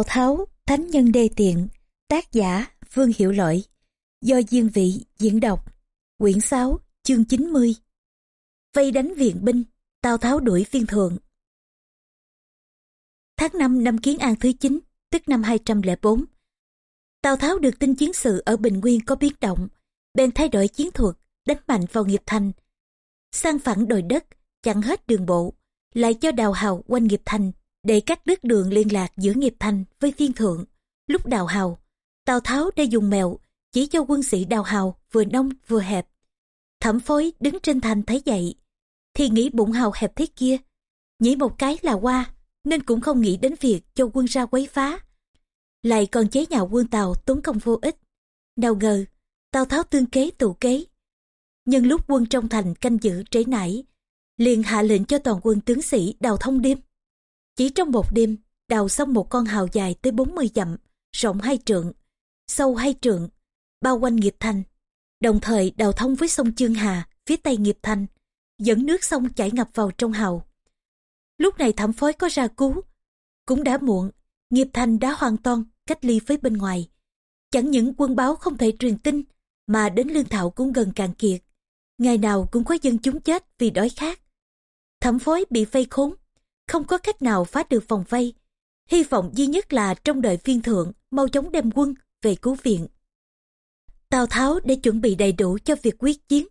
Tào Tháo, Thánh Nhân Đê Tiện, tác giả Vương Hiệu Lỗi, do Diên Vị diễn đọc, quyển 6, chương 90. Vây đánh viện binh, Tào Tháo đuổi viên thượng. Tháng 5 năm Kiến An thứ 9, tức năm 204, Tào Tháo được tin chiến sự ở Bình Nguyên có biến động, bèn thay đổi chiến thuật, đánh mạnh vào nghiệp thành. Sang phẳng đồi đất, chặn hết đường bộ, lại cho đào hào quanh nghiệp thành để cắt đứt đường liên lạc giữa nghiệp thành với viên thượng. Lúc đào hào, Tào Tháo đã dùng mèo chỉ cho quân sĩ đào hào vừa nông vừa hẹp. Thẩm phối đứng trên thành thấy vậy, thì nghĩ bụng hào hẹp thế kia. nhảy một cái là qua, nên cũng không nghĩ đến việc cho quân ra quấy phá. Lại còn chế nhạo quân Tàu tốn công vô ích. Nào ngờ, Tào Tháo tương kế tụ kế. Nhân lúc quân trong thành canh giữ trễ nải, liền hạ lệnh cho toàn quân tướng sĩ đào thông đêm. Chỉ trong một đêm, đào xong một con hào dài tới 40 dặm, rộng hai trượng, sâu hai trượng, bao quanh nghiệp thành. Đồng thời đào thông với sông Chương Hà, phía tây nghiệp thành, dẫn nước sông chảy ngập vào trong hào. Lúc này thẩm phối có ra cứu, cũng đã muộn, nghiệp thành đã hoàn toàn cách ly với bên ngoài. Chẳng những quân báo không thể truyền tin, mà đến lương thảo cũng gần cạn kiệt. Ngày nào cũng có dân chúng chết vì đói khát. Thẩm phối bị vây khốn, không có cách nào phá được vòng vây. Hy vọng duy nhất là trong đời phiên thượng mau chóng đem quân về cứu viện. Tào Tháo để chuẩn bị đầy đủ cho việc quyết chiến.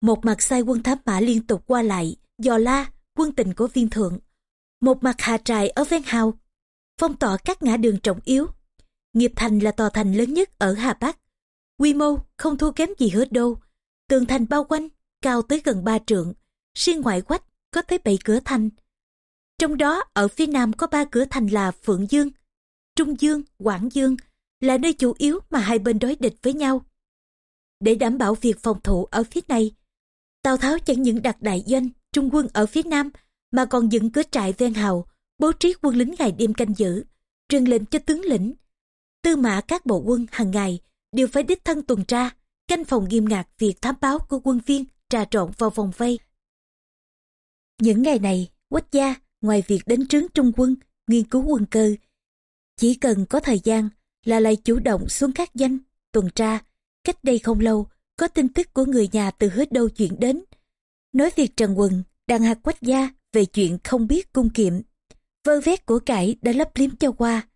Một mặt sai quân thám mã liên tục qua lại, dò la, quân tình của viên thượng. Một mặt hạ trại ở ven hào, phong tỏa các ngã đường trọng yếu. Nghiệp thành là tòa thành lớn nhất ở Hà Bắc. Quy mô không thua kém gì hứa đô. Tường thành bao quanh, cao tới gần ba trượng. Riêng ngoại quách có tới bảy cửa thành. Trong đó ở phía nam có ba cửa thành là Phượng Dương, Trung Dương, Quảng Dương là nơi chủ yếu mà hai bên đối địch với nhau. Để đảm bảo việc phòng thủ ở phía này, Tào Tháo chẳng những đặt đại doanh trung quân ở phía nam mà còn dựng cửa trại ven hào, bố trí quân lính ngày đêm canh giữ, truyền lệnh cho tướng lĩnh. Tư mã các bộ quân hàng ngày đều phải đích thân tuần tra, canh phòng nghiêm ngặt việc thám báo của quân viên trà trộn vào vòng vây. Những ngày này, Quách gia ngoài việc đến trướng trung quân, nghiên cứu quân cơ, chỉ cần có thời gian là lại chủ động xuống các danh, tuần tra. Cách đây không lâu, có tin tức của người nhà từ hết đâu chuyện đến. Nói việc Trần Quần đang hạt quách gia về chuyện không biết cung kiệm. Vơ vét của cải đã lấp liếm cho qua.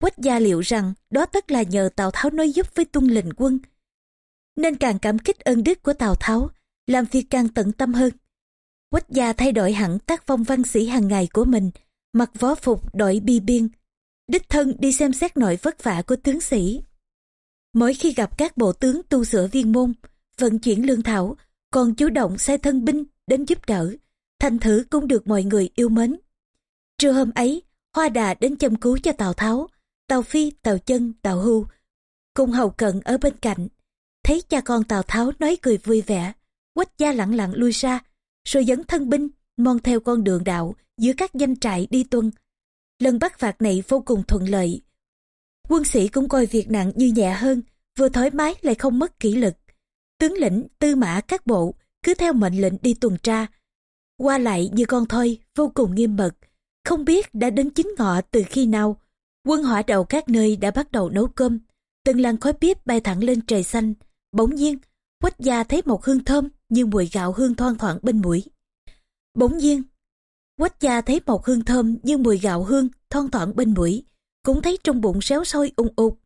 Quách gia liệu rằng đó tất là nhờ Tào Tháo nói giúp với tung lệnh quân. Nên càng cảm kích ơn đức của Tào Tháo, làm việc càng tận tâm hơn. Quách gia thay đổi hẳn tác phong văn sĩ hàng ngày của mình, mặc võ phục đội bi biên, đích thân đi xem xét nội vất vả của tướng sĩ. Mỗi khi gặp các bộ tướng tu sửa viên môn, vận chuyển lương thảo, còn chủ động sai thân binh đến giúp đỡ, thành thử cũng được mọi người yêu mến. Trưa hôm ấy, Hoa Đà đến chăm cứu cho Tào Tháo, Tào Phi, Tào Chân, Tào Hưu, cùng hầu cận ở bên cạnh. Thấy cha con Tào Tháo nói cười vui vẻ, quách gia lặng lặng lui ra, rồi dẫn thân binh, mon theo con đường đạo giữa các danh trại đi tuân. Lần bắt phạt này vô cùng thuận lợi. Quân sĩ cũng coi việc nặng như nhẹ hơn, vừa thoải mái lại không mất kỷ lực. Tướng lĩnh, tư mã các bộ cứ theo mệnh lệnh đi tuần tra. Qua lại như con thôi, vô cùng nghiêm mật. Không biết đã đến chính ngọ từ khi nào. Quân hỏa đầu các nơi đã bắt đầu nấu cơm. Từng làn khói bếp bay thẳng lên trời xanh. Bỗng nhiên, quách gia thấy một hương thơm như mùi gạo hương thoang thoảng bên mũi. Bỗng nhiên, quách gia thấy một hương thơm như mùi gạo hương thoang thoảng bên mũi, cũng thấy trong bụng xéo sôi ung ục.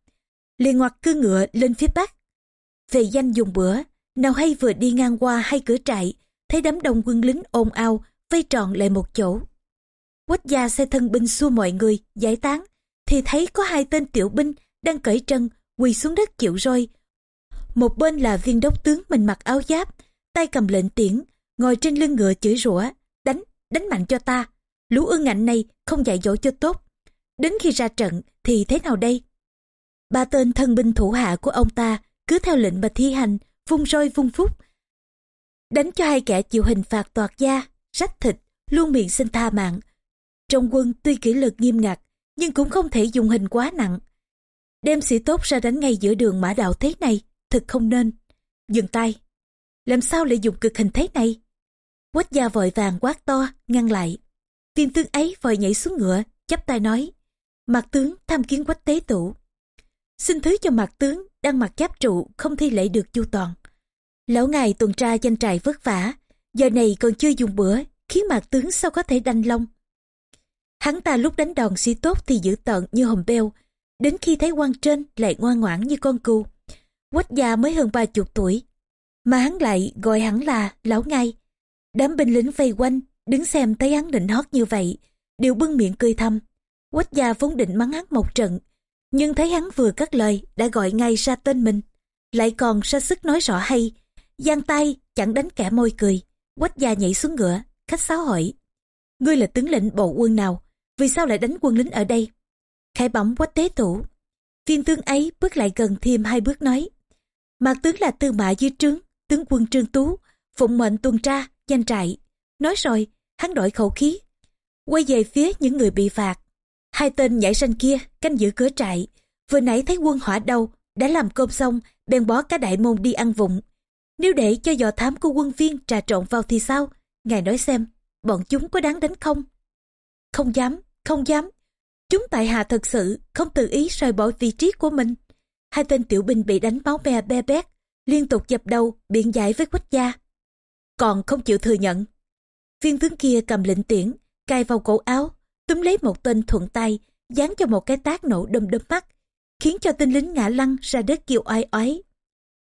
liền ngoặt cư ngựa lên phía bắc. Về danh dùng bữa, nào hay vừa đi ngang qua hai cửa trại, thấy đám đông quân lính ồn ào, vây tròn lại một chỗ. Quách gia xe thân binh xua mọi người, giải tán, thì thấy có hai tên tiểu binh đang cởi chân quỳ xuống đất chịu roi. Một bên là viên đốc tướng mình mặc áo giáp, tay cầm lệnh tiễn, ngồi trên lưng ngựa chửi rủa, đánh, đánh mạnh cho ta. Lũ ương ngạnh này không dạy dỗ cho tốt. Đến khi ra trận thì thế nào đây? Ba tên thân binh thủ hạ của ông ta cứ theo lệnh mà thi hành, vung roi vung phúc. Đánh cho hai kẻ chịu hình phạt toạt da, rách thịt, luôn miệng xin tha mạng. Trong quân tuy kỷ luật nghiêm ngặt, nhưng cũng không thể dùng hình quá nặng. Đem sĩ tốt ra đánh ngay giữa đường mã đạo thế này, thật không nên. Dừng tay, làm sao lại dùng cực hình thế này? Quách gia vội vàng quát to, ngăn lại. Tiên tướng ấy vội nhảy xuống ngựa, chắp tay nói. "Mạc tướng tham kiến quách tế tủ xin thứ cho Mạc tướng đang mặc giáp trụ không thi lễ được chu toàn lão ngài tuần tra danh trại vất vả giờ này còn chưa dùng bữa khiến Mạc tướng sao có thể đanh long hắn ta lúc đánh đòn sĩ tốt thì dữ tợn như hồng beo đến khi thấy quan trên lại ngoan ngoãn như con cừu quách gia mới hơn ba chục tuổi mà hắn lại gọi hắn là lão ngay đám binh lính vây quanh, đứng xem thấy hắn định hót như vậy, đều bưng miệng cười thầm. Quách gia vốn định mắng hắn một trận, nhưng thấy hắn vừa cất lời, đã gọi ngay ra tên mình. Lại còn ra sức nói rõ hay, giang tay chẳng đánh kẻ môi cười. Quách gia nhảy xuống ngựa, khách sáo hỏi, ngươi là tướng lĩnh bộ quân nào? Vì sao lại đánh quân lính ở đây? Khải bẩm quách tế thủ viên tướng ấy bước lại gần thêm hai bước nói, mạc tướng là tư mã dưới trướng tướng quân trương tú, phụng mệnh tuần tra, danh trại. Nói rồi, hắn đổi khẩu khí, quay về phía những người bị phạt. Hai tên nhảy sanh kia canh giữ cửa trại. Vừa nãy thấy quân hỏa đâu đã làm cơm xong, bèn bó cả đại môn đi ăn vụng. Nếu để cho dò thám của quân viên trà trộn vào thì sao? Ngài nói xem, bọn chúng có đáng đánh không? Không dám không dám. Chúng tại hạ thật sự không tự ý rời bỏ vị trí của mình. Hai tên tiểu binh bị đánh máu me be bét liên tục dập đầu, biện giải với quách gia. Còn không chịu thừa nhận. Viên tướng kia cầm lệnh tiễn, cài vào cổ áo, túm lấy một tên thuận tay, dán cho một cái tác nổ đâm đâm mắt, khiến cho tên lính ngã lăn ra đất kêu oai oái.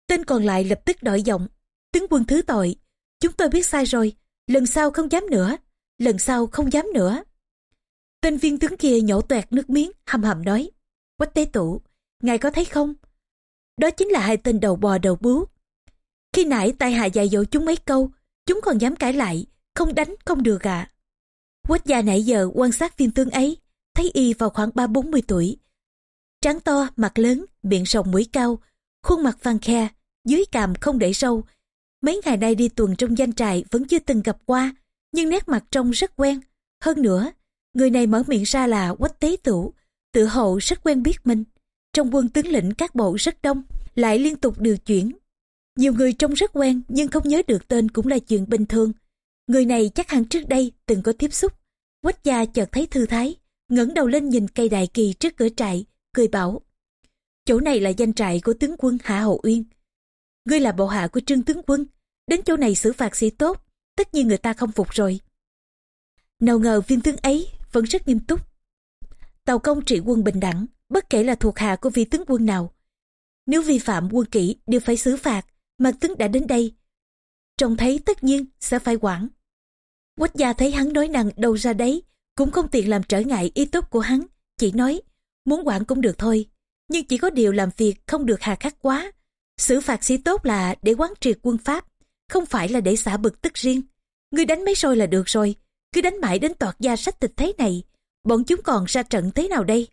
Tên còn lại lập tức đổi giọng, tướng quân thứ tội, chúng tôi biết sai rồi, lần sau không dám nữa, lần sau không dám nữa. Tên viên tướng kia nhổ toẹt nước miếng, hầm hầm nói, quách tế tụ, ngài có thấy không? Đó chính là hai tên đầu bò đầu bướu khi nãy tại hạ dạy dỗ chúng mấy câu, chúng còn dám cãi lại, không đánh, không được ạ. À. quách gia nãy giờ quan sát viên tướng ấy, thấy y vào khoảng ba bốn mươi tuổi. Trán to, mặt lớn, miệng rộng mũi cao, khuôn mặt vàng khe, dưới cằm không để sâu. Mấy ngày nay đi tuần trong danh trại vẫn chưa từng gặp qua, nhưng nét mặt trông rất quen. Hơn nữa, người này mở miệng ra là quách tế tửu, tự hậu rất quen biết mình trong quân tướng lĩnh các bộ rất đông, lại liên tục điều chuyển. Nhiều người trông rất quen, nhưng không nhớ được tên cũng là chuyện bình thường. Người này chắc hẳn trước đây từng có tiếp xúc. Quách gia chợt thấy thư thái, ngẩng đầu lên nhìn cây đại kỳ trước cửa trại, cười bảo, chỗ này là danh trại của tướng quân hạ hậu uyên. Ngươi là bộ hạ của trương tướng quân, đến chỗ này xử phạt sĩ tốt, tất nhiên người ta không phục rồi. Nào ngờ viên tướng ấy vẫn rất nghiêm túc. Tàu công trị quân bình đẳng bất kể là thuộc hạ của vị tướng quân nào. Nếu vi phạm quân kỷ đều phải xử phạt, mà tướng đã đến đây. Trông thấy tất nhiên sẽ phải quản. Quách gia thấy hắn nói năng đâu ra đấy, cũng không tiện làm trở ngại ý tốt của hắn, chỉ nói, muốn quản cũng được thôi, nhưng chỉ có điều làm việc không được hà khắc quá. Xử phạt sĩ tốt là để quán triệt quân pháp, không phải là để xả bực tức riêng. Người đánh mấy rồi là được rồi, cứ đánh mãi đến toạt gia sách tịch thế này, bọn chúng còn ra trận thế nào đây?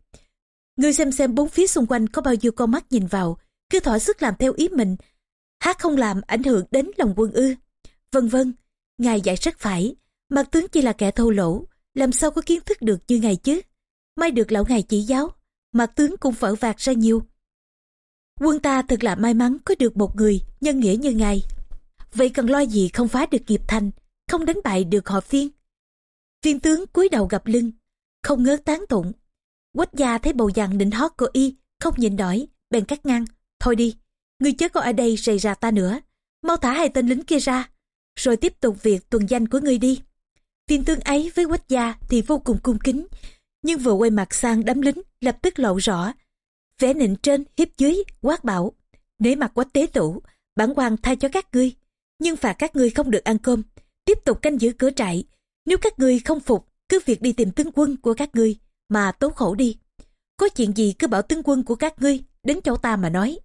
Người xem xem bốn phía xung quanh có bao nhiêu con mắt nhìn vào, cứ thỏa sức làm theo ý mình. Hát không làm ảnh hưởng đến lòng quân ư? Vân vân, ngài giải rất phải, mặt tướng chỉ là kẻ thô lỗ, làm sao có kiến thức được như ngài chứ? May được lão ngài chỉ giáo, mặt tướng cũng vỡ vạt ra nhiều. Quân ta thật là may mắn có được một người nhân nghĩa như ngài. Vậy cần lo gì không phá được nghiệp thành, không đánh bại được họ phiên? Viên tướng cúi đầu gặp lưng, không ngớ tán tụng quách gia thấy bầu dàn định hót của y, không nhìn nổi, bèn cắt ngang. Thôi đi người chớ có ở đây rầy rà ta nữa. Mau thả hai tên lính kia ra, rồi tiếp tục việc tuần danh của ngươi đi. Viên tướng ấy với quách gia thì vô cùng cung kính, nhưng vừa quay mặt sang đám lính lập tức lộ rõ. Vẻ nịnh trên hiếp dưới, quát bảo nếu mặt quách tế tủ, bản quan tha cho các ngươi, nhưng phạt các ngươi không được ăn cơm. Tiếp tục canh giữ cửa trại, nếu các ngươi không phục, cứ việc đi tìm tướng quân của các ngươi mà tố khổ đi. Có chuyện gì cứ bảo tướng quân của các ngươi đến chỗ ta mà nói.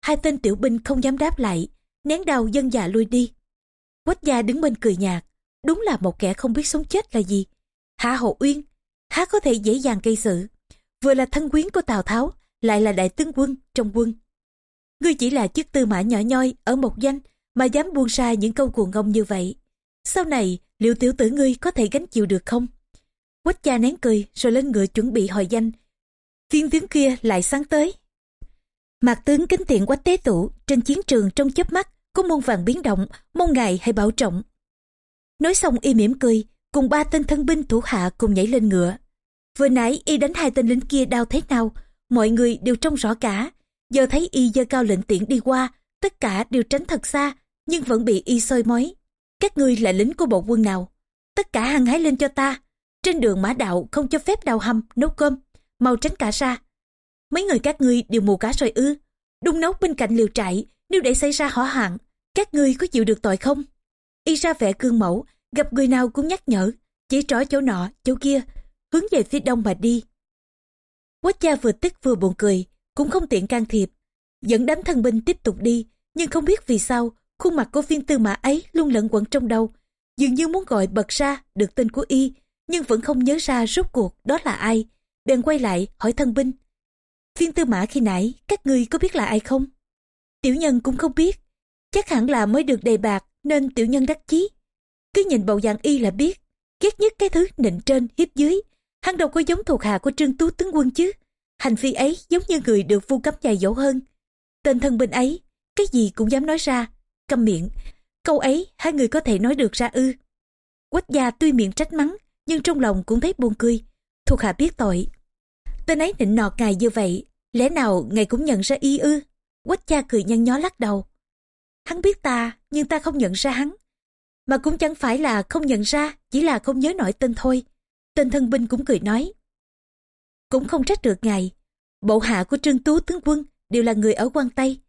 Hai tên tiểu binh không dám đáp lại, nén đau dân già lui đi. Quách gia đứng bên cười nhạt, đúng là một kẻ không biết sống chết là gì. Hạ hậu uyên, há có thể dễ dàng gây sự. Vừa là thân quyến của tào tháo, lại là đại tướng quân, trong quân. Ngươi chỉ là chức tư mã nhỏ nhoi ở một danh mà dám buông ra những câu cuồng ngông như vậy. Sau này, liệu tiểu tử ngươi có thể gánh chịu được không? Quách gia nén cười rồi lên ngựa chuẩn bị hồi danh viên tướng kia lại sáng tới mạc tướng kính tiện quách tế tụ trên chiến trường trong chớp mắt có môn vàng biến động mong ngài hãy bảo trọng nói xong y mỉm cười cùng ba tên thân binh thủ hạ cùng nhảy lên ngựa Vừa nãy y đánh hai tên lính kia đau thế nào, mọi người đều trông rõ cả. Giờ thấy y giơ cao lệnh tiễn đi qua, tất cả đều tránh thật xa, nhưng vẫn bị y soi mói. Các ngươi là lính của bộ quân nào? Tất cả hăng hái lên cho ta. Trên đường mã đạo không cho phép đào hầm, nấu cơm, mau tránh cả ra. Mấy người các ngươi đều mù cá rồi ư. Đun nấu bên cạnh liều trại, nếu để xảy ra hỏa hoạn, các ngươi có chịu được tội không? Y ra vẻ cương mẫu, gặp người nào cũng nhắc nhở, chỉ trỏ chỗ nọ, chỗ kia, hướng về phía đông mà đi. Quách gia vừa tức vừa buồn cười, cũng không tiện can thiệp. Dẫn đám thân binh tiếp tục đi, nhưng không biết vì sao, khuôn mặt của viên tư mã ấy luôn lẫn quẩn trong đầu. Dường như muốn gọi bật ra được tên của y, nhưng vẫn không nhớ ra rốt cuộc đó là ai. Bèn quay lại hỏi thân binh. Viên tư mã khi nãy, các ngươi có biết là ai không? Tiểu nhân cũng không biết. Chắc hẳn là mới được đề bạc nên tiểu nhân đắc chí. Cứ nhìn bầu dạng y là biết. Ghét nhất cái thứ nịnh trên hiếp dưới. Hắn đâu có giống thuộc hạ của trương tú tướng quân chứ. Hành vi ấy giống như người được vu cấm dài dỗ hơn. Tên thân binh ấy, cái gì cũng dám nói ra. Câm miệng. Câu ấy hai người có thể nói được ra ư. Quách gia tuy miệng trách mắng, nhưng trong lòng cũng thấy buồn cười. Thuộc hạ biết tội. Tên ấy nịnh nọt ngài như vậy, lẽ nào ngài cũng nhận ra y ư? Quách cha cười nhăn nhó lắc đầu. Hắn biết ta, nhưng ta không nhận ra hắn. Mà cũng chẳng phải là không nhận ra, chỉ là không nhớ nổi tên thôi. Tên thân binh cũng cười nói. Cũng không trách được ngài. Bộ hạ của Trương Tú tướng quân đều là người ở quan Tây.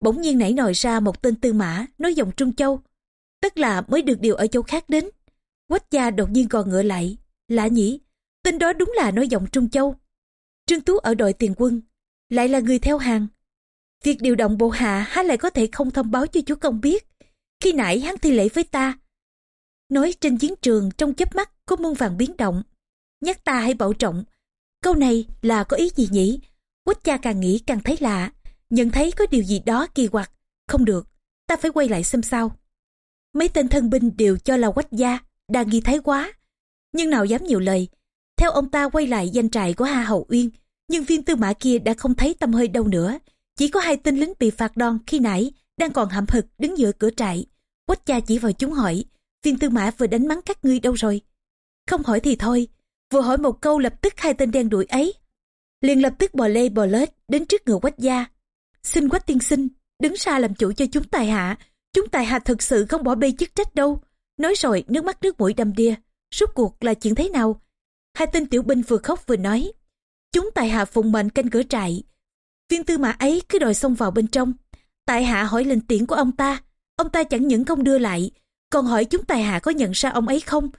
Bỗng nhiên nảy nổi ra một tên tư mã nói dòng Trung Châu. Tức là mới được điều ở châu khác đến. Quách gia đột nhiên gò ngựa lại. Lạ nhỉ, tên đó đúng là nói giọng Trung Châu. Trương Tú ở đội tiền quân, lại là người theo hàng. Việc điều động bộ hạ há lại có thể không thông báo cho chúa công biết. Khi nãy hắn thi lễ với ta. Nói trên chiến trường trong chớp mắt có muôn vàng biến động. Nhắc ta hãy bảo trọng. Câu này là có ý gì nhỉ? Quách cha càng nghĩ càng thấy lạ. Nhận thấy có điều gì đó kỳ quặc. Không được, ta phải quay lại xem sao. Mấy tên thân binh đều cho là quách gia, đang nghi thái quá. Nhưng nào dám nhiều lời. Theo ông ta quay lại danh trại của Hà Hậu Uyên, nhưng viên tư mã kia đã không thấy tâm hơi đâu nữa. Chỉ có hai tên lính bị phạt đòn khi nãy, đang còn hậm hực đứng giữa cửa trại. Quách cha chỉ vào chúng hỏi, viên tư mã vừa đánh mắng các ngươi đâu rồi? Không hỏi thì thôi, vừa hỏi một câu lập tức hai tên đen đuổi ấy. Liền lập tức bò lê bò lết đến trước ngựa quách gia. Xin quách tiên sinh, đứng xa làm chủ cho chúng tài hạ. Chúng tài hạ thực sự không bỏ bê chức trách đâu. Nói rồi nước mắt nước mũi đầm đìa. Rốt cuộc là chuyện thế nào? Hai tên tiểu binh vừa khóc vừa nói. Chúng tài hạ phụng mệnh canh cửa trại. Viên tư mã ấy cứ đòi xông vào bên trong. Tại hạ hỏi lệnh tiễn của ông ta. Ông ta chẳng những không đưa lại, còn hỏi chúng tài hạ có nhận ra ông ấy không.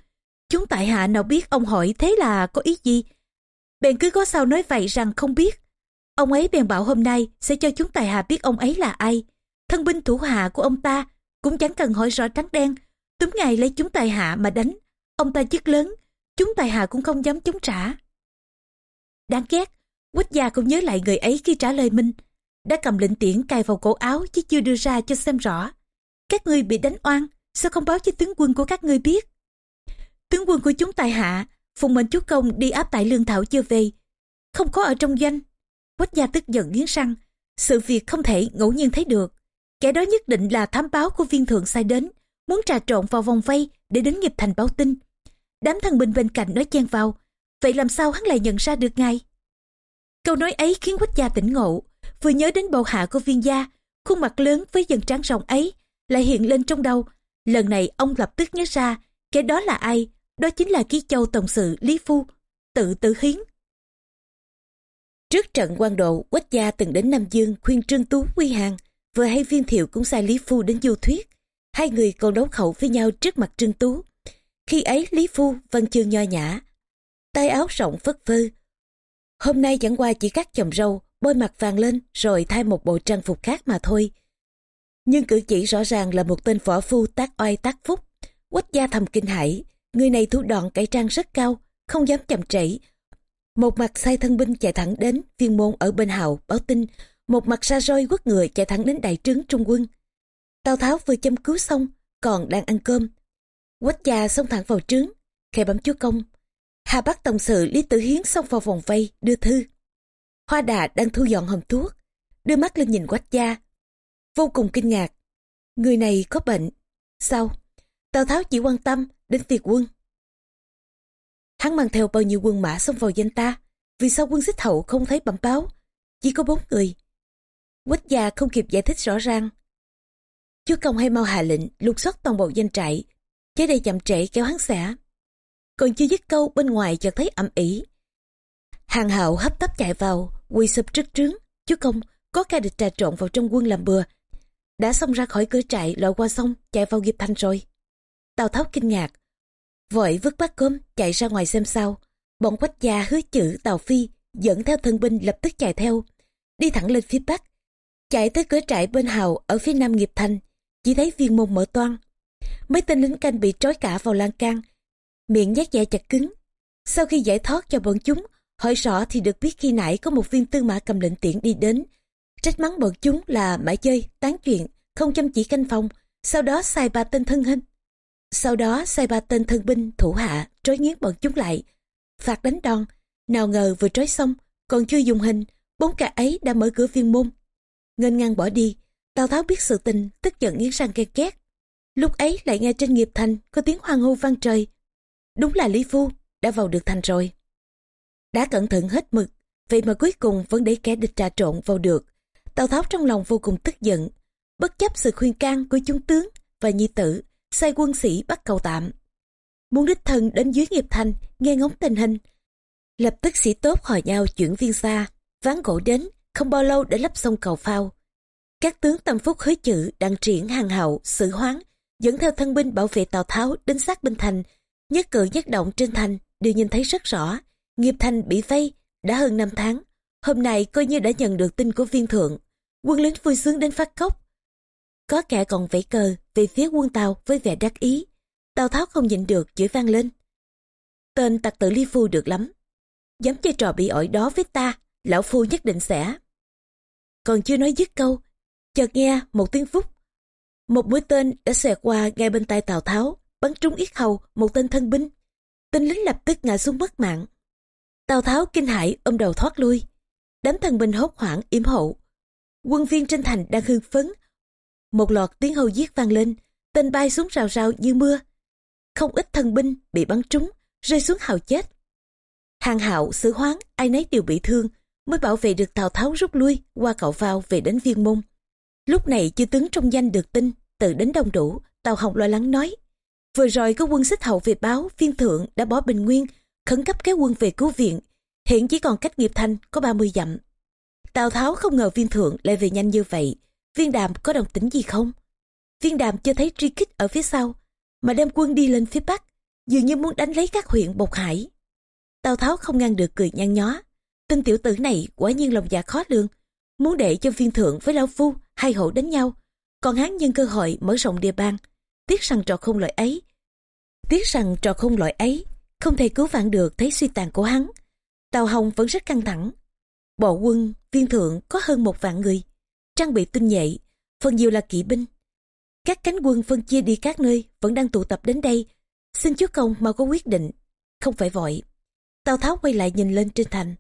Chúng tại hạ nào biết ông hỏi thế là có ý gì. Bèn cứ có sao nói vậy rằng không biết. Ông ấy bèn bảo hôm nay sẽ cho chúng tài hạ biết ông ấy là ai. Thân binh thủ hạ của ông ta cũng chẳng cần hỏi rõ trắng đen. Túm ngài lấy chúng tài hạ mà đánh. Ông ta chức lớn, chúng tài hạ cũng không dám chống trả. Đáng ghét, quýt gia cũng nhớ lại người ấy khi trả lời Minh. Đã cầm lệnh tiễn cài vào cổ áo chứ chưa đưa ra cho xem rõ. Các ngươi bị đánh oan, sao không báo cho tướng quân của các ngươi biết? Tướng quân của chúng tài hạ, phùng mệnh chúa công đi áp tại lương thảo chưa về. Không có ở trong doanh. Quách gia tức giận nghiến răng. Sự việc không thể ngẫu nhiên thấy được. Kẻ đó nhất định là thám báo của viên thượng sai đến, muốn trà trộn vào vòng vây để đến nghiệp thành báo tin. Đám thần binh bên cạnh nói chen vào, vậy làm sao hắn lại nhận ra được ngài Câu nói ấy khiến quách gia tỉnh ngộ, vừa nhớ đến bầu hạ của viên gia, khuôn mặt lớn với dần trán rộng ấy, lại hiện lên trong đầu. Lần này ông lập tức nhớ ra, kẻ đó là ai? Đó chính là ký châu tổng sự Lý Phu, tự tử hiến. Trước trận quan độ, Quách gia từng đến Nam Dương khuyên Trương Tú quy hàng, vừa hay viên thiệu cũng sai Lý Phu đến du thuyết. Hai người còn đấu khẩu với nhau trước mặt Trương Tú. Khi ấy Lý Phu văn chương nho nhã, tay áo rộng phất phơ. Hôm nay chẳng qua chỉ cắt chồng râu, bôi mặt vàng lên rồi thay một bộ trang phục khác mà thôi. Nhưng cử chỉ rõ ràng là một tên võ phu tác oai tác phúc. Quách gia thầm kinh hãi, người này thủ đoạn cải trang rất cao, không dám chậm trễ. Một mặt sai thân binh chạy thẳng đến viên môn ở bên hào báo tin, một mặt xa roi quất người chạy thẳng đến đại trướng trung quân. Tào Tháo vừa châm cứu xong, còn đang ăn cơm. Quách gia xông thẳng vào trướng, khẽ bấm chúa công. Hà Bắc Tổng sự Lý Tử Hiến xông vào vòng vây, đưa thư. Hoa Đà đang thu dọn hòm thuốc, đưa mắt lên nhìn Quách gia. Vô cùng kinh ngạc. Người này có bệnh. Sao? Tào Tháo chỉ quan tâm đến việc quân. Hắn mang theo bao nhiêu quân mã xông vào danh ta. Vì sao quân xích hậu không thấy bẩm báo? Chỉ có bốn người. Quách gia không kịp giải thích rõ ràng. Chúa công hay mau hạ lệnh lục soát toàn bộ danh trại. Chế đây chậm trễ kéo hắn xả. Còn chưa dứt câu bên ngoài chợt thấy ẩm ỉ. Hàng hậu hấp tấp chạy vào, quỳ sụp trước trướng. Chúa công, có ca địch trà trộn vào trong quân làm bừa. Đã xông ra khỏi cửa trại lội qua sông chạy vào nghiệp thành rồi. Tào Tháo kinh ngạc. Vội vứt bát cơm chạy ra ngoài xem sao. Bọn quách gia hứa chữ Tào Phi dẫn theo thân binh lập tức chạy theo. Đi thẳng lên phía bắc. Chạy tới cửa trại bên hào ở phía nam nghiệp thành. Chỉ thấy viên môn mở toan. Mấy tên lính canh bị trói cả vào lan can. Miệng nhét dẻ chặt cứng. Sau khi giải thoát cho bọn chúng, hỏi rõ thì được biết khi nãy có một viên tư mã cầm lệnh tiễn đi đến trách mắng bọn chúng là mãi chơi, tán chuyện, không chăm chỉ canh phòng, sau đó sai ba tên thân hình. Sau đó sai ba tên thân binh thủ hạ trói nghiến bọn chúng lại, phạt đánh đòn, nào ngờ vừa trói xong, còn chưa dùng hình, bốn kẻ ấy đã mở cửa viên môn. Ngân ngang bỏ đi, Tào Tháo biết sự tình, tức giận nghiến răng ghen két. Lúc ấy lại nghe trên nghiệp thành có tiếng hoang hô vang trời. Đúng là Lý Phu đã vào được thành rồi. Đã cẩn thận hết mực, vậy mà cuối cùng vẫn để kẻ địch trà trộn vào được. Tào Tháo trong lòng vô cùng tức giận, bất chấp sự khuyên can của chúng tướng và nhi tử, sai quân sĩ bắt cầu tạm. Muốn đích thân đến dưới nghiệp thành, nghe ngóng tình hình. Lập tức sĩ tốt hỏi nhau chuyển viên xa, ván gỗ đến, không bao lâu đã lắp xong cầu phao. Các tướng tâm phúc hứa chữ, đang triển hàng hậu, xử hoáng, dẫn theo thân binh bảo vệ Tào Tháo đến sát binh thành, nhất cử nhất động trên thành đều nhìn thấy rất rõ. Nghiệp thành bị vây đã hơn 5 tháng, hôm nay coi như đã nhận được tin của viên thượng quân lính vui sướng đến phát khóc. Có kẻ còn vẫy cờ về phía quân Tàu với vẻ đắc ý. Tào Tháo không nhịn được chửi vang lên. Tên tặc tử Ly Phu được lắm. Dám chơi trò bị ổi đó với ta, lão Phu nhất định sẽ. Còn chưa nói dứt câu, chợt nghe một tiếng phúc. Một mũi tên đã xẹt qua ngay bên tay Tào Tháo, bắn trúng yết hầu một tên thân binh. Tên lính lập tức ngã xuống mất mạng. Tào Tháo kinh hãi ôm đầu thoát lui. Đám thân binh hốt hoảng yểm hậu Quân viên trên thành đang hưng phấn. Một loạt tiếng hầu giết vang lên, tên bay xuống rào rào như mưa. Không ít thân binh bị bắn trúng, rơi xuống hào chết. Hàng hạo, sử hoáng, ai nấy đều bị thương, mới bảo vệ được Tào Tháo rút lui qua cậu vào về đến viên môn. Lúc này chư tướng trong danh được tin, tự đến đông đủ, Tào Hồng lo lắng nói. Vừa rồi có quân xích hậu về báo viên thượng đã bỏ bình nguyên, khẩn cấp kéo quân về cứu viện. Hiện chỉ còn cách nghiệp thành có 30 dặm. Tào Tháo không ngờ viên thượng lại về nhanh như vậy. Viên đàm có đồng tính gì không? Viên đàm chưa thấy tri kích ở phía sau, mà đem quân đi lên phía bắc, dường như muốn đánh lấy các huyện Bộc Hải. Tào Tháo không ngăn được cười nhăn nhó. Tên tiểu tử này quả nhiên lòng dạ khó lường, muốn để cho viên thượng với Lão Phu hai hộ đánh nhau, còn hắn nhân cơ hội mở rộng địa bàn. Tiếc rằng trò không loại ấy. Tiếc rằng trò không loại ấy, không thể cứu vãn được thấy suy tàn của hắn. Tào Hồng vẫn rất căng thẳng, Bộ quân, viên thượng có hơn một vạn người, trang bị tinh nhạy, phần nhiều là kỵ binh. Các cánh quân phân chia đi các nơi vẫn đang tụ tập đến đây. Xin chúa công mau có quyết định, không phải vội. Tào Tháo quay lại nhìn lên trên thành.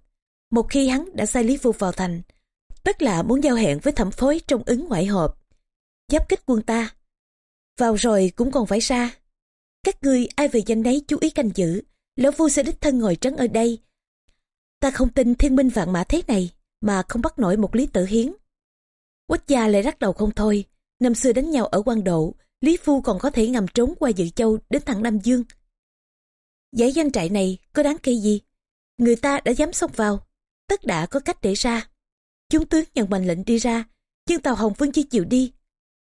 Một khi hắn đã sai Lý Phu vào thành, tất là muốn giao hẹn với thẩm phối trong ứng ngoại hộp Giáp kích quân ta. Vào rồi cũng còn phải ra. Các ngươi ai về danh đấy chú ý canh giữ. Lão Phu sẽ đích thân ngồi trấn ở đây Ta không tin thiên minh vạn mã thế này mà không bắt nổi một lý tử hiến. Quách gia lại rắc đầu không thôi. Năm xưa đánh nhau ở quan độ, Lý Phu còn có thể ngầm trốn qua Dự Châu đến thẳng Nam Dương. Giải danh trại này có đáng kể gì? Người ta đã dám xông vào, tất đã có cách để ra. Chúng tướng nhận mệnh lệnh đi ra, nhưng Tàu Hồng vẫn chưa chịu đi.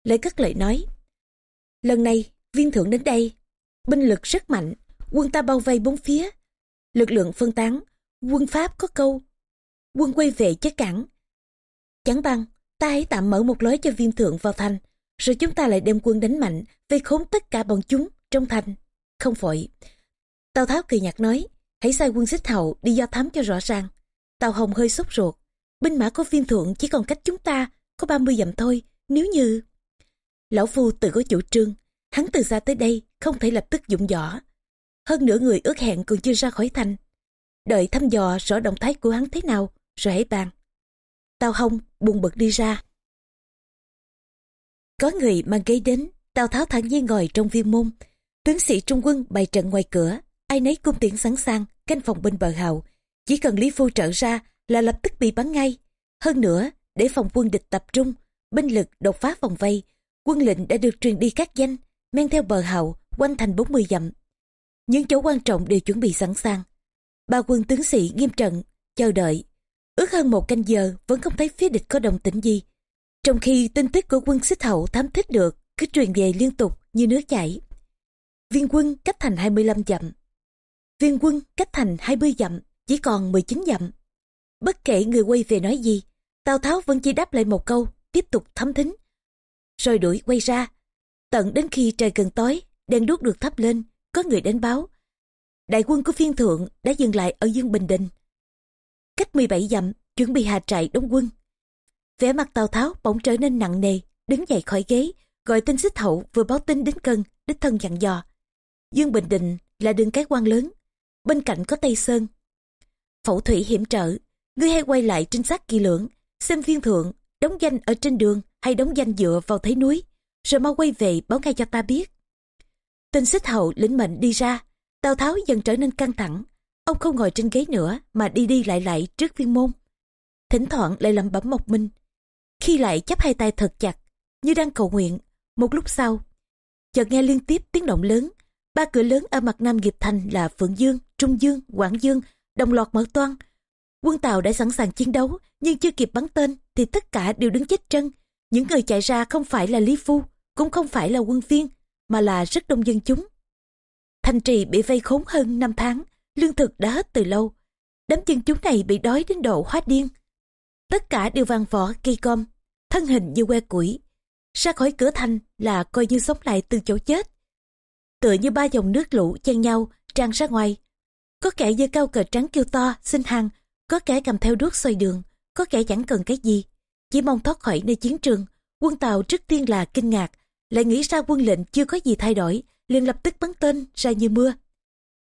Lễ cất lời nói. Lần này, viên thượng đến đây, binh lực rất mạnh, quân ta bao vây bốn phía. Lực lượng phân tán, Quân Pháp có câu, quân quay về chết cản. Chẳng bằng, ta hãy tạm mở một lối cho viên thượng vào thành, rồi chúng ta lại đem quân đánh mạnh, vây khốn tất cả bọn chúng trong thành. Không vội. Tào Tháo cười nhạt nói, hãy sai quân xích hậu đi do thám cho rõ ràng. Tào Hồng hơi sốt ruột, binh mã của viên thượng chỉ còn cách chúng ta có 30 dặm thôi, nếu như... Lão Phu tự có chủ trương, hắn từ xa tới đây không thể lập tức dụng võ. Hơn nữa người ước hẹn còn chưa ra khỏi thành, đợi thăm dò rõ động thái của hắn thế nào, rồi hãy bàn. Tào hông, buồn bực đi ra. Có người mang ghế đến, Tào Tháo thản nhiên ngồi trong viên môn. Tướng sĩ trung quân bày trận ngoài cửa, ai nấy cung tiễn sẵn sàng canh phòng bên bờ hào chỉ cần lý phu trở ra là lập tức bị bắn ngay. Hơn nữa để phòng quân địch tập trung binh lực đột phá vòng vây quân lệnh đã được truyền đi các danh men theo bờ hậu, quanh thành 40 dặm. Những chỗ quan trọng đều chuẩn bị sẵn sàng. Ba quân tướng sĩ nghiêm trận chờ đợi. Ước hơn một canh giờ vẫn không thấy phía địch có đồng tĩnh gì. Trong khi tin tức của quân xích hậu thám thích được cứ truyền về liên tục như nước chảy. Viên quân cách thành 25 dặm. Viên quân cách thành 20 dặm chỉ còn 19 dặm bất kể người quay về nói gì, tào tháo vẫn chỉ đáp lại một câu, tiếp tục thấm thính. Rồi đuổi quay ra. Tận đến khi trời gần tối, đèn đuốc được thắp lên, có người đến báo. Đại quân của phiên thượng đã dừng lại ở dương bình định. Cách 17 dặm, chuẩn bị hạ trại đóng quân. Vẻ mặt tào tháo bỗng trở nên nặng nề, đứng dậy khỏi ghế, gọi tên xích hậu vừa báo tin đến cân, đích thân dặn dò. Dương bình định là đường cái quan lớn, bên cạnh có tây sơn. Phẫu thủy hiểm trở ngươi hay quay lại trinh sát kỳ lưỡng, xem viên thượng, đóng danh ở trên đường hay đóng danh dựa vào thấy núi, rồi mau quay về báo ngay cho ta biết. Tên xích hậu lĩnh mệnh đi ra, tào tháo dần trở nên căng thẳng. Ông không ngồi trên ghế nữa mà đi đi lại lại trước viên môn. Thỉnh thoảng lại lẩm bẩm một mình. Khi lại chắp hai tay thật chặt, như đang cầu nguyện, một lúc sau, chợt nghe liên tiếp tiếng động lớn. Ba cửa lớn ở mặt nam nghiệp thành là phượng dương, trung dương, quảng dương, đồng loạt mở toan quân tàu đã sẵn sàng chiến đấu, nhưng chưa kịp bắn tên thì tất cả đều đứng chết chân những người chạy ra không phải là lý phu, cũng không phải là quân viên, mà là rất đông dân chúng. Thành trì bị vây khốn hơn 5 tháng, lương thực đã hết từ lâu. Đám dân chúng này bị đói đến độ hóa điên. Tất cả đều vàng vỏ cây com thân hình như que củi. Ra khỏi cửa thành là coi như sống lại từ chỗ chết. Tựa như ba dòng nước lũ chen nhau, tràn ra ngoài. Có kẻ giơ cao cờ trắng kêu to, xin hàng có kẻ cầm theo đuốc xoay đường có kẻ chẳng cần cái gì. Chỉ mong thoát khỏi nơi chiến trường. Quân tàu trước tiên là kinh ngạc lại nghĩ ra quân lệnh chưa có gì thay đổi liền lập tức bắn tên ra như mưa.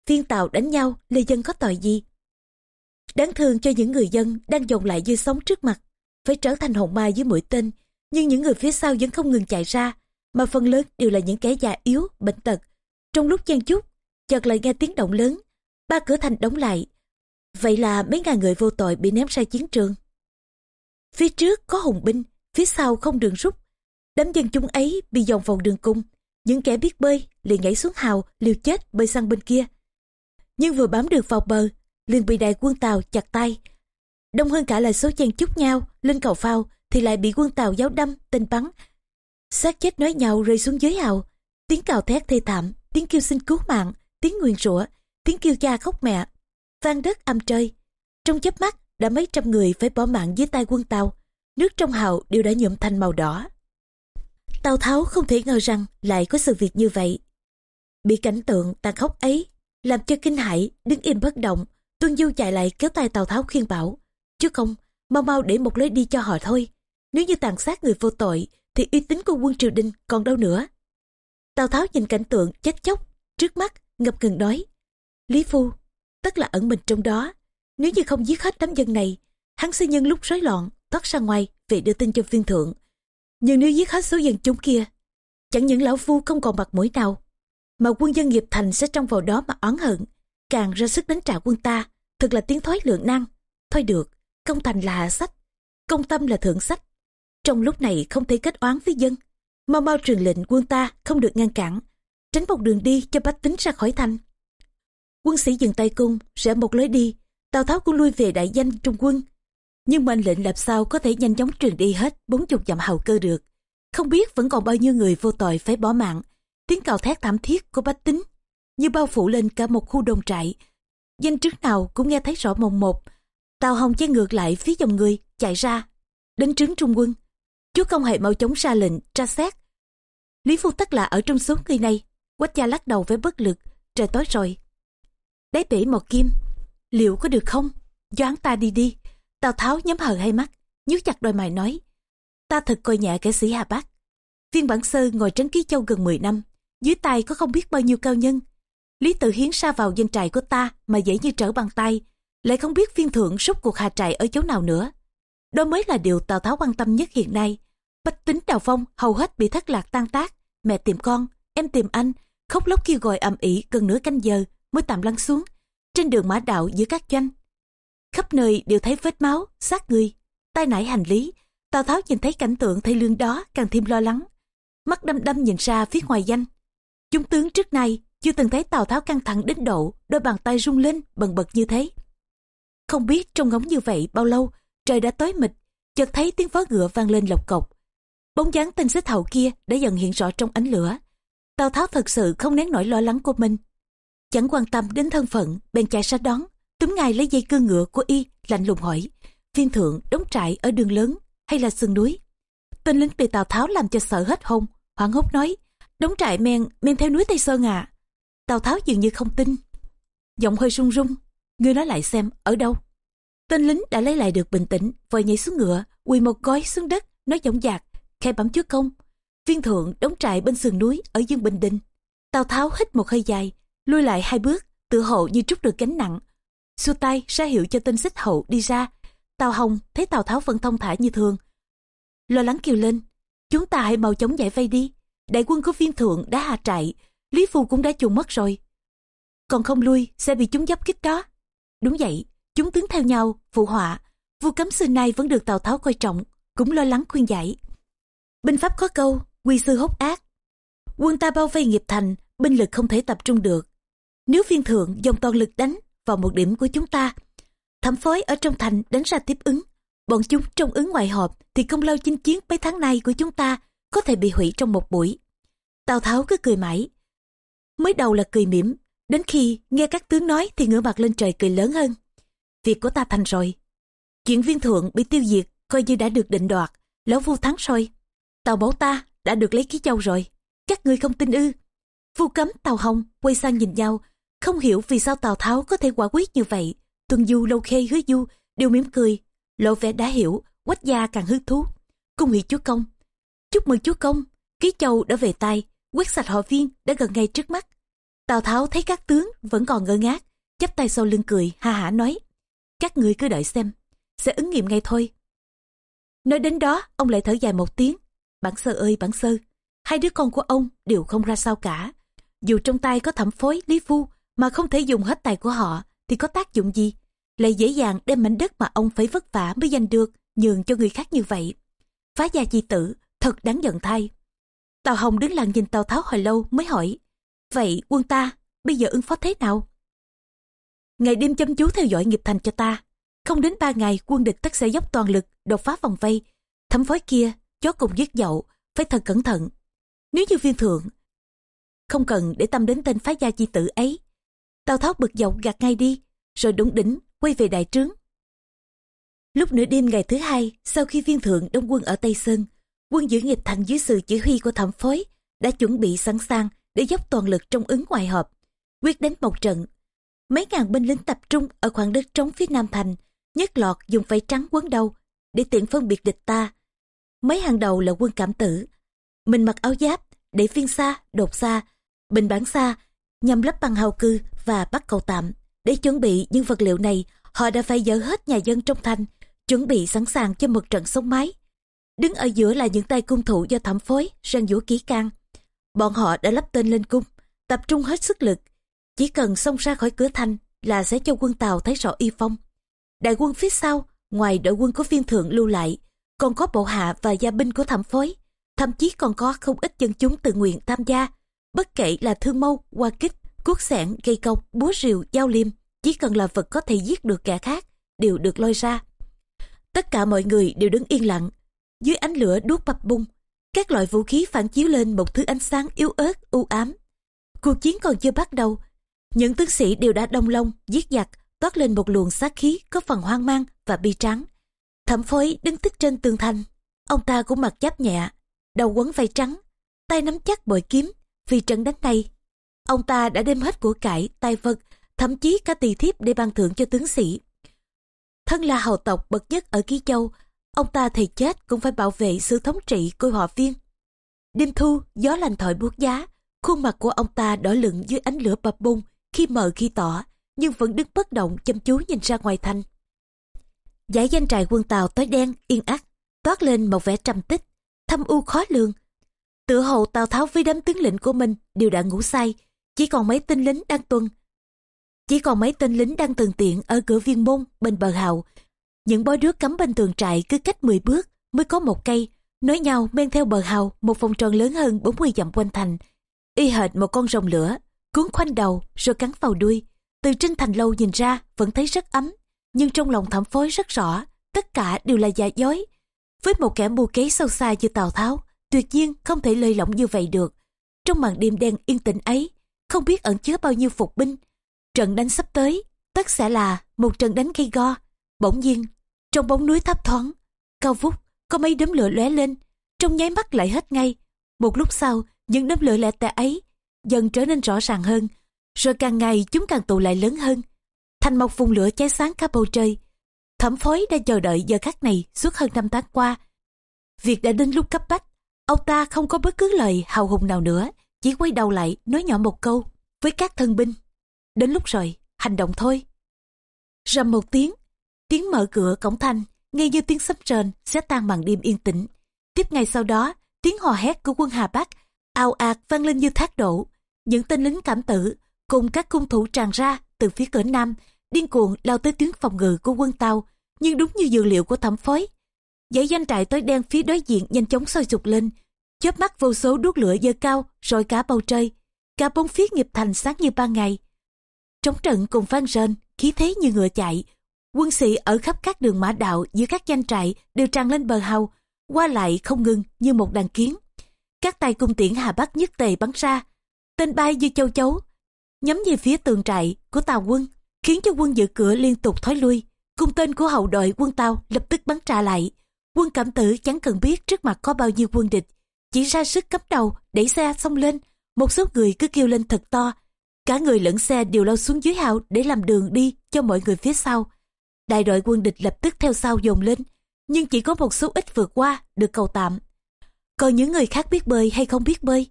Phiên tàu đánh nhau lê dân có tội gì? Đáng thương cho những người dân đang dồn lại dư sống trước mặt. Phải trở thành hồn ma dưới mũi tên nhưng những người phía sau vẫn không ngừng chạy ra mà phần lớn đều là những kẻ già yếu bệnh tật. Trong lúc chen chúc, chợt lại nghe tiếng động lớn ba cửa thành đóng lại vậy là mấy ngàn người vô tội bị ném ra chiến trường. Phía trước có hùng binh, phía sau không đường rút. Đám dân chúng ấy bị dòng vào đường cung những kẻ biết bơi liền nhảy xuống hào, liều chết bơi sang bên kia. Nhưng vừa bám được vào bờ, liền bị đại quân tàu chặt tay. Đông hơn cả là số chen chúc nhau, lên cầu phao, thì lại bị quân tàu giáo đâm, tên bắn. Xác chết nói nhau rơi xuống dưới hào. Tiếng cào thét thê thảm, tiếng kêu xin cứu mạng, tiếng nguyền rủa, tiếng kêu cha khóc mẹ vang đất âm trời. Trong chớp mắt, đã mấy trăm người phải bỏ mạng dưới tay quân tàu. Nước trong hào đều đã nhuộm thành màu đỏ. Tào tháo không thể ngờ rằng lại có sự việc như vậy. Bị cảnh tượng tàn khốc ấy làm cho kinh hãi đứng im bất động, tuân du chạy lại kéo tay tào tháo khuyên bảo, chứ không, mau mau để một lối đi cho họ thôi. Nếu như tàn sát người vô tội, thì uy tín của quân triều đình còn đâu nữa. Tào tháo nhìn cảnh tượng chết chóc, trước mắt ngập ngừng nói, lý phu tất là ẩn mình trong đó. Nếu như không giết hết đám dân này, hắn sẽ nhân lúc rối loạn, thoát ra ngoài về đưa tin cho viên thượng. Nhưng nếu giết hết số dân chúng kia, chẳng những lão phu không còn mặt mũi nào, mà quân dân nghiệp thành sẽ trong vào đó mà oán hận, càng ra sức đánh trả quân ta, thật là tiếng thoái lượng năng thôi được, công thành là hạ sách, công tâm là thượng sách. Trong lúc này không thể kết oán với dân, mau mau truyền lệnh quân ta không được ngăn cản, tránh một đường đi cho bách tính ra khỏi thành quân sĩ dừng tay cung, rẽ một lối đi. Tào tháo cũng lui về đại danh trung quân. Nhưng mệnh lệnh làm sao có thể nhanh chóng truyền đi hết bốn chục dặm hầu cơ được? Không biết vẫn còn bao nhiêu người vô tội phải bỏ mạng. Tiếng cào thét thảm thiết của bách tính như bao phủ lên cả một khu đồn trại. Danh trước nào cũng nghe thấy rõ mồng một tào hồng chen ngược lại phía dòng người, chạy ra. Đến trướng trung quân. Chúa công hệ mau chóng ra lệnh, tra xét. Lý phu tất là ở trong số người này. Quách gia lắc đầu với bất lực. Trời tối rồi đáy bể một kim. Liệu có được không? Doán ta đi đi. Tào tháo nhắm hờ hai mắt, nhíu chặt đôi mày nói. Ta thật coi nhẹ kẻ sĩ hà bắc viên bản sơ ngồi trấn ký châu gần 10 năm, dưới tay có không biết bao nhiêu cao nhân. Lý tự hiến sa vào danh trại của ta mà dễ như trở bàn tay, lại không biết viên thượng rút cuộc hạ trại ở chỗ nào nữa. Đó mới là điều tào tháo quan tâm nhất hiện nay. Bách tính đào phong hầu hết bị thất lạc tan tác. Mẹ tìm con, em tìm anh, khóc lóc kêu gọi ầm ĩ gần nửa canh giờ mới tạm lăn xuống trên đường mã đạo giữa các doanh. Khắp nơi đều thấy vết máu, xác người, tai nải hành lý. Tào tháo nhìn thấy cảnh tượng thay lương đó càng thêm lo lắng. Mắt đăm đăm nhìn ra phía ngoài danh. Chúng tướng trước nay chưa từng thấy tào tháo căng thẳng đến độ đôi bàn tay rung lên bần bật như thế. Không biết trong ngóng như vậy bao lâu, trời đã tối mịt, chợt thấy tiếng vó ngựa vang lên lộc cộc. Bóng dáng tên xích hậu kia đã dần hiện rõ trong ánh lửa. Tào tháo thật sự không nén nổi lo lắng của mình chẳng quan tâm đến thân phận bèn chạy ra đón. Túm ngài lấy dây cương ngựa của y, lạnh lùng hỏi, viên thượng đóng trại ở đường lớn hay là sườn núi? Tên lính bị tào tháo làm cho sợ hết hồn, hoảng hốt nói đóng trại men men theo núi tây sơn à? Tào tháo dường như không tin. Giọng hơi run run, ngươi nói lại xem, ở đâu? Tên lính đã lấy lại được bình tĩnh, vội nhảy xuống ngựa, quỳ một gói xuống đất, nói giọng dạc, khai bấm chúa công, viên thượng đóng trại bên sườn núi ở dương bình định tào tháo hít một hơi dài lui lại hai bước, tự hộ như trút được gánh nặng. Xua tay, ra hiệu cho tên xích hậu đi ra. Tào hồng thấy tào tháo vẫn thông thả như thường. Lo lắng kêu lên, chúng ta hãy mau chóng giải vây đi. Đại quân của viên thượng đã hạ trại, lý phu cũng đã chuồn mất rồi. Còn không lui sẽ bị chúng giáp kích đó. Đúng vậy, chúng tướng theo nhau, phụ họa. Vua cấm xưa nay vẫn được tào tháo coi trọng, cũng lo lắng khuyên giải. Binh pháp có câu, quy sư hốt ác. Quân ta bao vây nghiệp thành, binh lực không thể tập trung được nếu viên thượng dòng toàn lực đánh vào một điểm của chúng ta, thẩm phối ở trong thành đánh ra tiếp ứng. Bọn chúng trong ứng ngoại họp thì công lao chinh chiến mấy tháng nay của chúng ta có thể bị hủy trong một buổi. Tào tháo cứ cười mãi. Mới đầu là cười mỉm, đến khi nghe các tướng nói thì ngửa mặt lên trời cười lớn hơn. Việc của ta thành rồi. Chuyện viên thượng bị tiêu diệt coi như đã được định đoạt, lão vu thắng rồi. Tàu bảo ta đã được lấy ký châu rồi. Các ngươi không tin ư? Vu cấm tào hồng quay sang nhìn nhau không hiểu vì sao tào tháo có thể quả quyết như vậy. Tuần du, lâu khê, hứa du đều mỉm cười. Lộ vẻ đã hiểu, quách gia càng hứng thú. Cung hỷ chúa công. Chúc mừng chúa công, ký châu đã về tay, quét sạch họ viên đã gần ngay trước mắt. Tào tháo thấy các tướng vẫn còn ngơ ngác, chắp tay sau lưng cười, ha hả nói, các người cứ đợi xem, sẽ ứng nghiệm ngay thôi. Nói đến đó, ông lại thở dài một tiếng, bản sơ ơi, bản sơ, hai đứa con của ông đều không ra sao cả. Dù trong tay có thẩm phối, lý phu mà không thể dùng hết tài của họ thì có tác dụng gì? Lại dễ dàng đem mảnh đất mà ông phải vất vả mới giành được, nhường cho người khác như vậy. Phá gia chi tử, thật đáng giận thay. Tào hồng đứng lặng nhìn tào tháo hồi lâu mới hỏi, vậy quân ta bây giờ ứng phó thế nào? Ngày đêm chăm chú theo dõi nghiệp thành cho ta. Không đến ba ngày, quân địch tất sẽ dốc toàn lực đột phá vòng vây. Thẩm phối kia, chó cùng giết dậu, phải thật cẩn thận. Nếu như viên thượng không cần để tâm đến tên phá gia chi tử ấy tào tháo bực dọc gạt ngay đi, rồi đúng đỉnh, quay về đại trướng. Lúc nửa đêm ngày thứ hai, sau khi viên thượng đông quân ở tây sơn, quân giữ nghiệp thành dưới sự chỉ huy của thẩm phối, đã chuẩn bị sẵn sàng để dốc toàn lực trong ứng ngoài hợp quyết đánh một trận. Mấy ngàn binh lính tập trung ở khoảng đất trống phía nam thành nhất lọt dùng vải trắng quấn đầu để tiện phân biệt địch ta. Mấy hàng đầu là quân cảm tử. Mình mặc áo giáp, để phiên xa đột xa bình bản xa nhằm lấp bằng hào cư và bắt cầu tạm. Để chuẩn bị những vật liệu này, họ đã phải dỡ hết nhà dân trong thành, chuẩn bị sẵn sàng cho một trận sống mái. Đứng ở giữa là những tay cung thủ do thẩm phối răng vũ kỹ càng. Bọn họ đã lắp tên lên cung, tập trung hết sức lực. Chỉ cần xông ra khỏi cửa thành là sẽ cho quân tàu thấy rõ y phong. Đại quân phía sau, ngoài đội quân của viên thượng lưu lại, còn có bộ hạ và gia binh của thẩm phối. Thậm chí còn có không ít dân chúng tự nguyện tham gia, bất kể là thương mâu, hoa kích cuốc sẻn cây cọc búa rìu, dao liêm, chỉ cần là vật có thể giết được kẻ khác đều được lôi ra. Tất cả mọi người đều đứng yên lặng. Dưới ánh lửa đuốc bập bung các loại vũ khí phản chiếu lên một thứ ánh sáng yếu ớt, u ám. Cuộc chiến còn chưa bắt đầu. Những tướng sĩ đều đã đông lông, giết giặc, toát lên một luồng sát khí có phần hoang mang và bi trắng thẩm phối đứng tức trên tường thành. Ông ta cũng mặc giáp nhẹ, đầu quấn vây trắng, tay nắm chắc bội kiếm. Vì trận đánh này ông ta đã đem hết của cải tài vật thậm chí cả tỳ thiếp để ban thưởng cho tướng sĩ. Thân là hầu tộc bậc nhất ở ký châu ông ta thì chết cũng phải bảo vệ sự thống trị của họ viên. Đêm thu gió lành thổi buốt giá khuôn mặt của ông ta đỏ lựng dưới ánh lửa bập bung khi mờ khi tỏ nhưng vẫn đứng bất động chăm chú nhìn ra ngoài thành. Giải danh trại quân tàu tối đen yên ắt, toát lên một vẻ trầm tích thâm u khó lường. Tựa hồ tào tháo với đám tướng lĩnh của mình đều đã ngủ say chỉ còn mấy tên lính đang tuần chỉ còn mấy tên lính đang tường tiện ở cửa viên môn bên bờ hào. Những bó đuốc cắm bên tường trại cứ cách 10 bước mới có một cây, nối nhau men theo bờ hào một vòng tròn lớn hơn 40 dặm quanh thành. Y hệt một con rồng lửa, cuốn khoanh đầu rồi cắn vào đuôi. Từ trên thành lâu nhìn ra vẫn thấy rất ấm, nhưng trong lòng thẩm phối rất rõ, tất cả đều là giả dối. Với một kẻ mưu kế sâu xa như Tào Tháo, tuyệt nhiên không thể lơi lỏng như vậy được. Trong màn đêm đen yên tĩnh ấy, không biết ẩn chứa bao nhiêu phục binh. Trận đánh sắp tới, tất sẽ là một trận đánh gây go. Bỗng nhiên, trong bóng núi thấp thoáng, cao vút, có mấy đốm lửa lóe lên, trong nháy mắt lại hết ngay. Một lúc sau, những đốm lửa lẻ tẻ ấy dần trở nên rõ ràng hơn, rồi càng ngày chúng càng tụ lại lớn hơn. Thành một vùng lửa cháy sáng cả bầu trời. Thẩm phối đã chờ đợi giờ khắc này suốt hơn năm tháng qua. Việc đã đến lúc cấp bách, ông ta không có bất cứ lời hào hùng nào nữa, chỉ quay đầu lại nói nhỏ một câu với các thân binh. Đến lúc rồi, hành động thôi. Rầm một tiếng, tiếng mở cửa cổng thành nghe như tiếng sấm rền sẽ tan màn đêm yên tĩnh. Tiếp ngay sau đó, tiếng hò hét của quân Hà Bắc ào ạt vang lên như thác đổ. Những tên lính cảm tử cùng các cung thủ tràn ra từ phía cửa nam, điên cuồng lao tới tuyến phòng ngự của quân Tàu, nhưng đúng như dự liệu của thẩm phối. Dãy doanh trại tối đen phía đối diện nhanh chóng sôi sục lên, chớp mắt vô số đuốc lửa dơ cao rồi cả bầu trời, cả bốn phía nghiệp thành sáng như ban ngày. Trống trận cùng vang rền, khí thế như ngựa chạy, quân sĩ ở khắp các đường mã đạo giữa các danh trại đều tràn lên bờ hầu qua lại không ngừng như một đàn kiến. Các tay cung tiễn Hà Bắc nhất tề bắn ra, tên bay như châu chấu, nhắm về phía tường trại của Tàu quân, khiến cho quân giữ cửa liên tục thói lui. Cung tên của hậu đội quân Tàu lập tức bắn trả lại. Quân cảm tử chẳng cần biết trước mặt có bao nhiêu quân địch, chỉ ra sức cắm đầu đẩy xe xông lên. Một số người cứ kêu lên thật to, cả người lẫn xe đều lao xuống dưới hào để làm đường đi cho mọi người phía sau. Đại đội quân địch lập tức theo sau dồn lên, nhưng chỉ có một số ít vượt qua được cầu tạm. Còn những người khác biết bơi hay không biết bơi,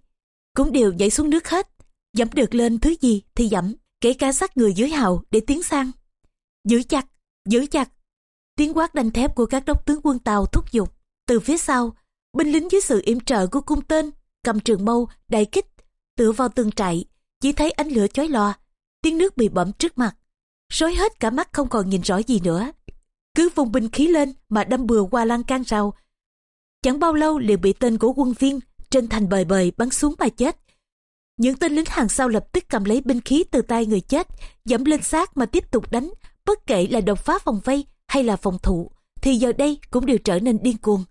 cũng đều nhảy xuống nước hết dẫm được lên thứ gì thì dẫm kể cả sát người dưới hào để tiến sang giữ chặt giữ chặt tiếng quát đanh thép của các đốc tướng quân tàu thúc giục từ phía sau binh lính dưới sự yểm trợ của cung tên cầm trường mâu đại kích tựa vào tường trại chỉ thấy ánh lửa chói lòa tiếng nước bị bẩm trước mặt. Rối hết cả mắt không còn nhìn rõ gì nữa. Cứ vùng binh khí lên mà đâm bừa qua lan can rào. Chẳng bao lâu liền bị tên của quân viên trên thành bời bời bắn xuống mà chết. Những tên lính hàng sau lập tức cầm lấy binh khí từ tay người chết, dẫm lên xác mà tiếp tục đánh, bất kể là đột phá vòng vây hay là phòng thủ, thì giờ đây cũng đều trở nên điên cuồng.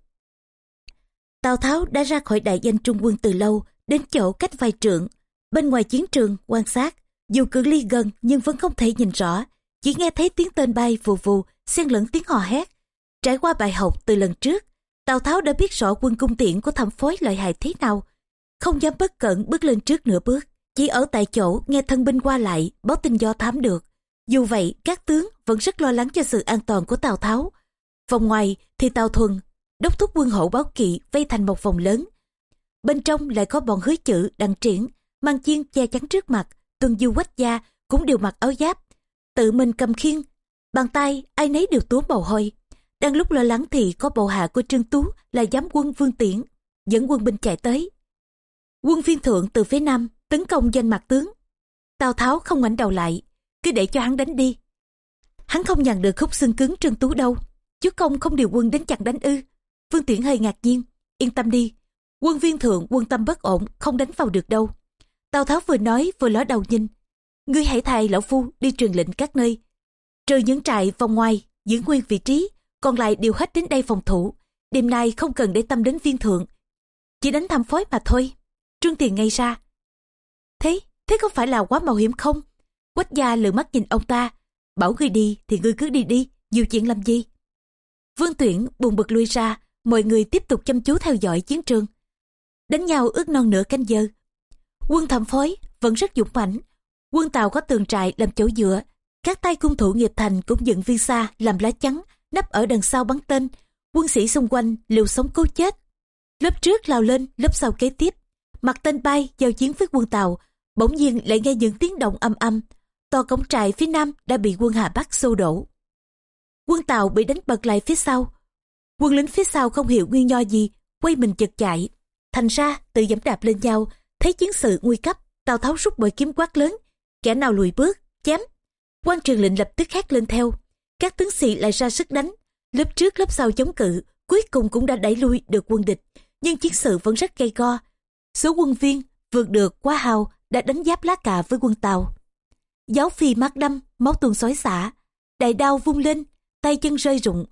Tào Tháo đã ra khỏi đại danh trung quân từ lâu, đến chỗ cách vài trượng. Bên ngoài chiến trường, quan sát, dù cự ly gần nhưng vẫn không thể nhìn rõ, chỉ nghe thấy tiếng tên bay vù vù, xen lẫn tiếng hò hét. Trải qua bài học từ lần trước, Tào Tháo đã biết rõ quân cung tiễn của thẩm phối lợi hại thế nào, không dám bất cẩn bước lên trước nửa bước chỉ ở tại chỗ nghe thân binh qua lại báo tin do thám được dù vậy các tướng vẫn rất lo lắng cho sự an toàn của tào tháo vòng ngoài thì tào thuần đốc thúc quân hậu báo kỵ vây thành một vòng lớn bên trong lại có bọn hứa chữ đặng triển mang chiên che chắn trước mặt tuần du quách gia cũng đều mặc áo giáp tự mình cầm khiên bàn tay ai nấy đều túa màu hôi đang lúc lo lắng thì có bộ hạ của trương tú là giám quân vương tiễn dẫn quân binh chạy tới Quân viên thượng từ phía nam tấn công danh mặt tướng. Tào Tháo không ngoảnh đầu lại, cứ để cho hắn đánh đi. Hắn không nhận được khúc xương cứng Trương Tú đâu. chứ công không điều quân đến chặn đánh ư. Vương Tiễn hơi ngạc nhiên. Yên tâm đi. Quân viên thượng quân tâm bất ổn, không đánh vào được đâu. Tào Tháo vừa nói vừa ló đầu nhìn. Ngươi hãy thay lão phu đi truyền lệnh các nơi. Trừ những trại vòng ngoài, giữ nguyên vị trí, còn lại đều hết đến đây phòng thủ. Đêm nay không cần để tâm đến viên thượng. Chỉ đánh thăm phối mà thôi. Trương Tiền ngay ra. Thế, thế có phải là quá mạo hiểm không? Quách gia lừa mắt nhìn ông ta. Bảo ngươi đi thì ngươi cứ đi đi, nhiều chuyện làm gì? Vương Tuyển buồn bực lui ra, mọi người tiếp tục chăm chú theo dõi chiến trường. Đánh nhau ước non nửa canh giờ. Quân thẩm phối vẫn rất dũng mãnh. Quân Tàu có tường trại làm chỗ dựa. Các tay cung thủ nghiệp thành cũng dựng viên xa làm lá chắn, nấp ở đằng sau bắn tên. Quân sĩ xung quanh liều sống cố chết. Lớp trước lao lên, lớp sau kế tiếp mặt tên bay giao chiến với quân tàu bỗng nhiên lại nghe những tiếng động âm âm to cổng trại phía nam đã bị quân hà bắc xô đổ quân tàu bị đánh bật lại phía sau quân lính phía sau không hiểu nguyên do gì, quay mình chật chạy thành ra, tự dẫm đạp lên nhau, thấy chiến sự nguy cấp, tào tháo rút bội kiếm quát lớn, kẻ nào lùi bước, chém. Quan trường lệnh lập tức hét lên theo. Các tướng sĩ lại ra sức đánh. Lớp trước, lớp sau chống cự, cuối cùng cũng đã đẩy lui được quân địch. Nhưng chiến sự vẫn rất gay go. Số quân viên vượt được quá hào đã đánh giáp lá cà với quân tàu giáo phi mắt đâm, máu tuôn xói xả. Đại đao vung lên, tay chân rơi rụng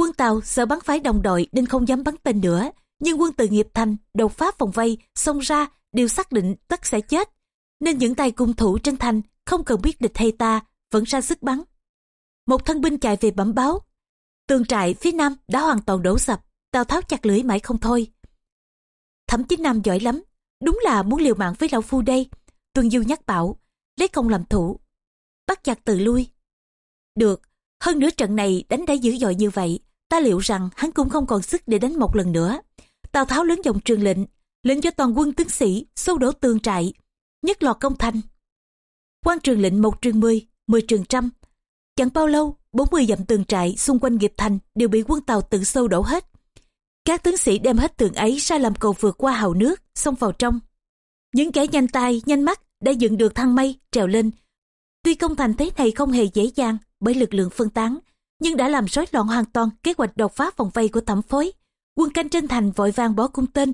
quân tàu sợ bắn phái đồng đội nên không dám bắn tên nữa. Nhưng quân từ nghiệp thành đột phá vòng vây, xông ra, đều xác định tất sẽ chết. Nên những tay cung thủ trên thành không cần biết địch hay ta, vẫn ra sức bắn. Một thân binh chạy về bẩm báo. Tường trại phía nam đã hoàn toàn đổ sập, tào tháo chặt lưỡi mãi không thôi. Thẩm chí nam giỏi lắm, đúng là muốn liều mạng với lão phu đây. Tuân du nhắc bảo, lấy công làm thủ, bắt chặt từ lui. Được, hơn nữa trận này đánh đã dữ dội như vậy ta liệu rằng hắn cũng không còn sức để đánh một lần nữa. Tào tháo lớn giọng truyền lệnh lệnh cho toàn quân tướng sĩ xô đổ tường trại, nhất lọt công thành. Quan trường lệnh một trường mười mười trường trăm. Chẳng bao lâu 40 dặm tường trại xung quanh nghiệp thành đều bị quân tàu tự sâu đổ hết. Các tướng sĩ đem hết tường ấy ra làm cầu vượt qua hào nước, xông vào trong. Những kẻ nhanh tay, nhanh mắt đã dựng được thang mây, trèo lên. Tuy công thành thế này không hề dễ dàng bởi lực lượng phân tán nhưng đã làm rối loạn hoàn toàn kế hoạch đột phá vòng vây của thẩm phối. Quân canh trên thành vội vàng bỏ cung tên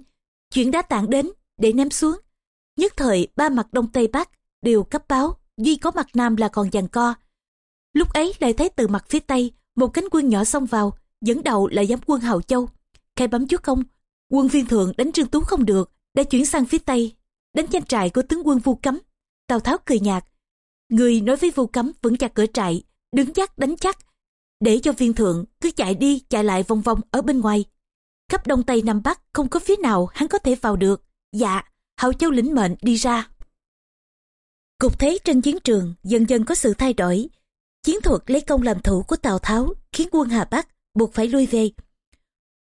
chuyển đá tảng đến để ném xuống. Nhất thời, ba mặt đông tây bắc đều cấp báo, duy có mặt nam là còn giằng co. Lúc ấy lại thấy từ mặt phía tây, một cánh quân nhỏ xông vào, dẫn đầu là giám quân hậu châu. Khai bấm chúa công, quân viên thượng đánh trương tú không được, đã chuyển sang phía tây, đánh danh trại của tướng quân vu cấm. Tào tháo cười nhạt, người nói với vu cấm vững chặt cửa trại, đứng chắc đánh chắc để cho viên thượng cứ chạy đi, chạy lại vòng vòng ở bên ngoài. Khắp đông tây nam bắc không có phía nào hắn có thể vào được. Dạ hậu châu lĩnh mệnh đi ra. Cục thế trên chiến trường dần dần có sự thay đổi. Chiến thuật lấy công làm thủ của tào tháo khiến quân hà bắc buộc phải lui về.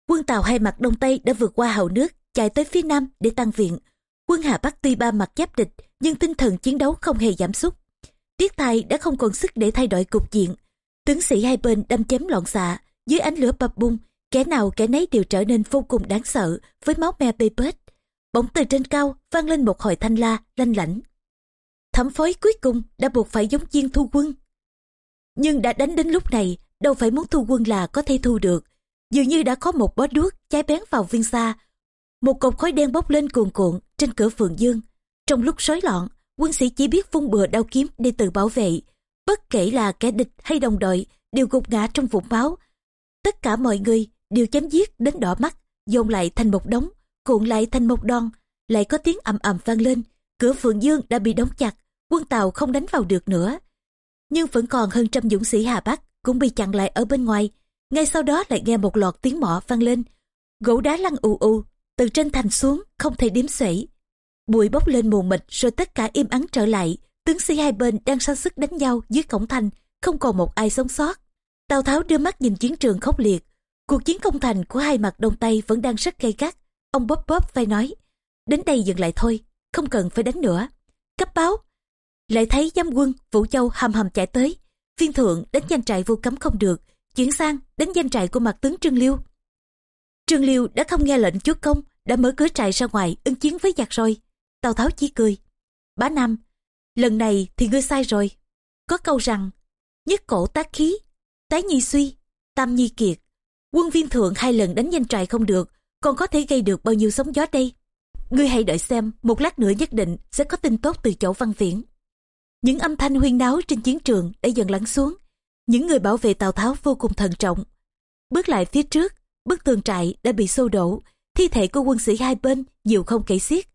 Quân tàu hai mặt đông tây đã vượt qua hậu nước, chạy tới phía nam để tăng viện. Quân hà bắc tuy ba mặt giáp địch, nhưng tinh thần chiến đấu không hề giảm sút. Tiết tài đã không còn sức để thay đổi cục diện tướng sĩ hai bên đâm chém loạn xạ, dưới ánh lửa bập bung kẻ nào kẻ nấy đều trở nên vô cùng đáng sợ với máu me bê bết. Bỗng từ trên cao vang lên một hồi thanh la lanh lảnh. Thẩm phối cuối cùng đã buộc phải giống chiên thu quân. Nhưng đã đánh đến lúc này, đâu phải muốn thu quân là có thể thu được. Dường như đã có một bó đuốc cháy bén vào viên xa. Một cột khói đen bốc lên cuồn cuộn trên cửa phượng dương. Trong lúc rối loạn, quân sĩ chỉ biết vung bừa đao kiếm để tự bảo vệ bất kể là kẻ địch hay đồng đội, đều gục ngã trong vũng máu. Tất cả mọi người đều chém giết đến đỏ mắt, dồn lại thành một đống, cuộn lại thành một đòn. Lại có tiếng ầm ầm vang lên, cửa phượng dương đã bị đóng chặt, quân tàu không đánh vào được nữa. Nhưng vẫn còn hơn trăm dũng sĩ hà bắc cũng bị chặn lại ở bên ngoài. Ngay sau đó lại nghe một loạt tiếng mỏ vang lên. Gỗ đá lăn ù ù, từ trên thành xuống, không thể đếm xuể. Bụi bốc lên mù mịt, rồi tất cả im ắng trở lại tướng sĩ hai bên đang sang sức đánh nhau dưới cổng thành, không còn một ai sống sót. Tào tháo đưa mắt nhìn chiến trường khốc liệt. Cuộc chiến công thành của hai mặt đông tây vẫn đang rất gay gắt. Ông bóp bóp vai nói, đến đây dừng lại thôi, không cần phải đánh nữa. Cấp báo, lại thấy giám quân vũ châu hầm hầm chạy tới. Viên thượng đánh danh trại vô cấm không được, chuyển sang đánh danh trại của mặt tướng trương liêu. Trương liêu đã không nghe lệnh chúa công, đã mở cửa trại ra ngoài ứng chiến với giặc rồi. Tào tháo chỉ cười, bá nam lần này thì ngươi sai rồi. Có câu rằng, nhất cổ tác khí, tái nhi suy, tam nhi kiệt. Quân viên thượng hai lần đánh danh trại không được, còn có thể gây được bao nhiêu sóng gió đây? Ngươi hãy đợi xem, một lát nữa nhất định sẽ có tin tốt từ chỗ văn viễn. Những âm thanh huyên náo trên chiến trường đã dần lắng xuống. Những người bảo vệ tào tháo vô cùng thận trọng. Bước lại phía trước, bức tường trại đã bị xô đổ, thi thể của quân sĩ hai bên nhiều không kể xiết,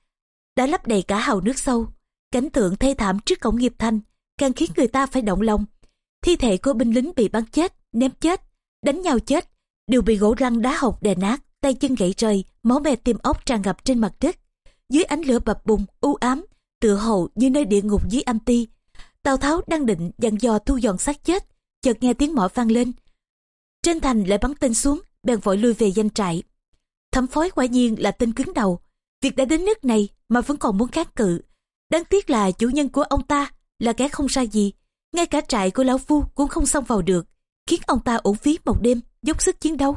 đã lấp đầy cả hào nước sâu cảnh tượng thê thảm trước cổng nghiệp thành càng khiến người ta phải động lòng. Thi thể của binh lính bị bắn chết, ném chết, đánh nhau chết, đều bị gỗ răng đá hộc đè nát, tay chân gãy rời, máu me tim ốc tràn ngập trên mặt đất. Dưới ánh lửa bập bùng, u ám, tựa hồ như nơi địa ngục dưới âm ti, tào tháo đang định dặn dò thu dọn xác chết, chợt nghe tiếng mỏ vang lên. Trên thành lại bắn tên xuống, bèn vội lui về danh trại. Thẩm phối quả nhiên là tên cứng đầu. Việc đã đến nước này mà vẫn còn muốn kháng cự đáng tiếc là chủ nhân của ông ta là kẻ không sai gì. Ngay cả trại của lão phu cũng không xông vào được, khiến ông ta uổng phí một đêm dốc sức chiến đấu.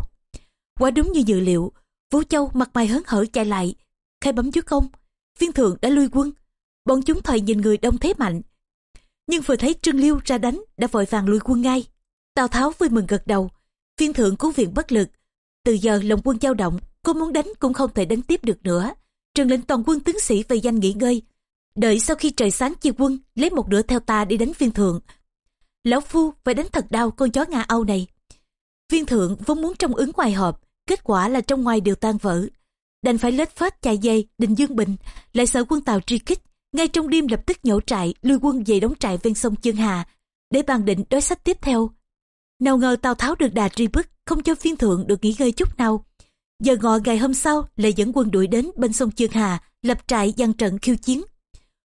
Quả đúng như dự liệu, vũ châu mặt mày hớn hở chạy lại, khai bấm chúa công viên thượng đã lui quân, bọn chúng thời nhìn người đông thế mạnh. Nhưng vừa thấy trương liêu ra đánh đã vội vàng lui quân ngay. Tào tháo vui mừng gật đầu, viên thượng cứu viện bất lực. Từ giờ lòng quân dao động, cô muốn đánh cũng không thể đánh tiếp được nữa. Trường lệnh toàn quân tướng sĩ về danh nghỉ ngơi đợi sau khi trời sáng chia quân, lấy một nửa theo ta đi đánh viên thượng. Lão phu phải đánh thật đau con chó nga âu này. Viên thượng vốn muốn trong ứng ngoài họp, kết quả là trong ngoài đều tan vỡ. Đành phải lết phết chạy dây định dương bình, lại sợ quân tàu truy kích. Ngay trong đêm lập tức nhổ trại, lui quân về đóng trại ven sông chương hà, để bàn định đối sách tiếp theo. Nào ngờ tào tháo được đà truy bức, không cho viên thượng được nghỉ ngơi chút nào. Giờ ngọ ngày hôm sau, lại dẫn quân đuổi đến bên sông chương hà, lập trại giăng trận khiêu chiến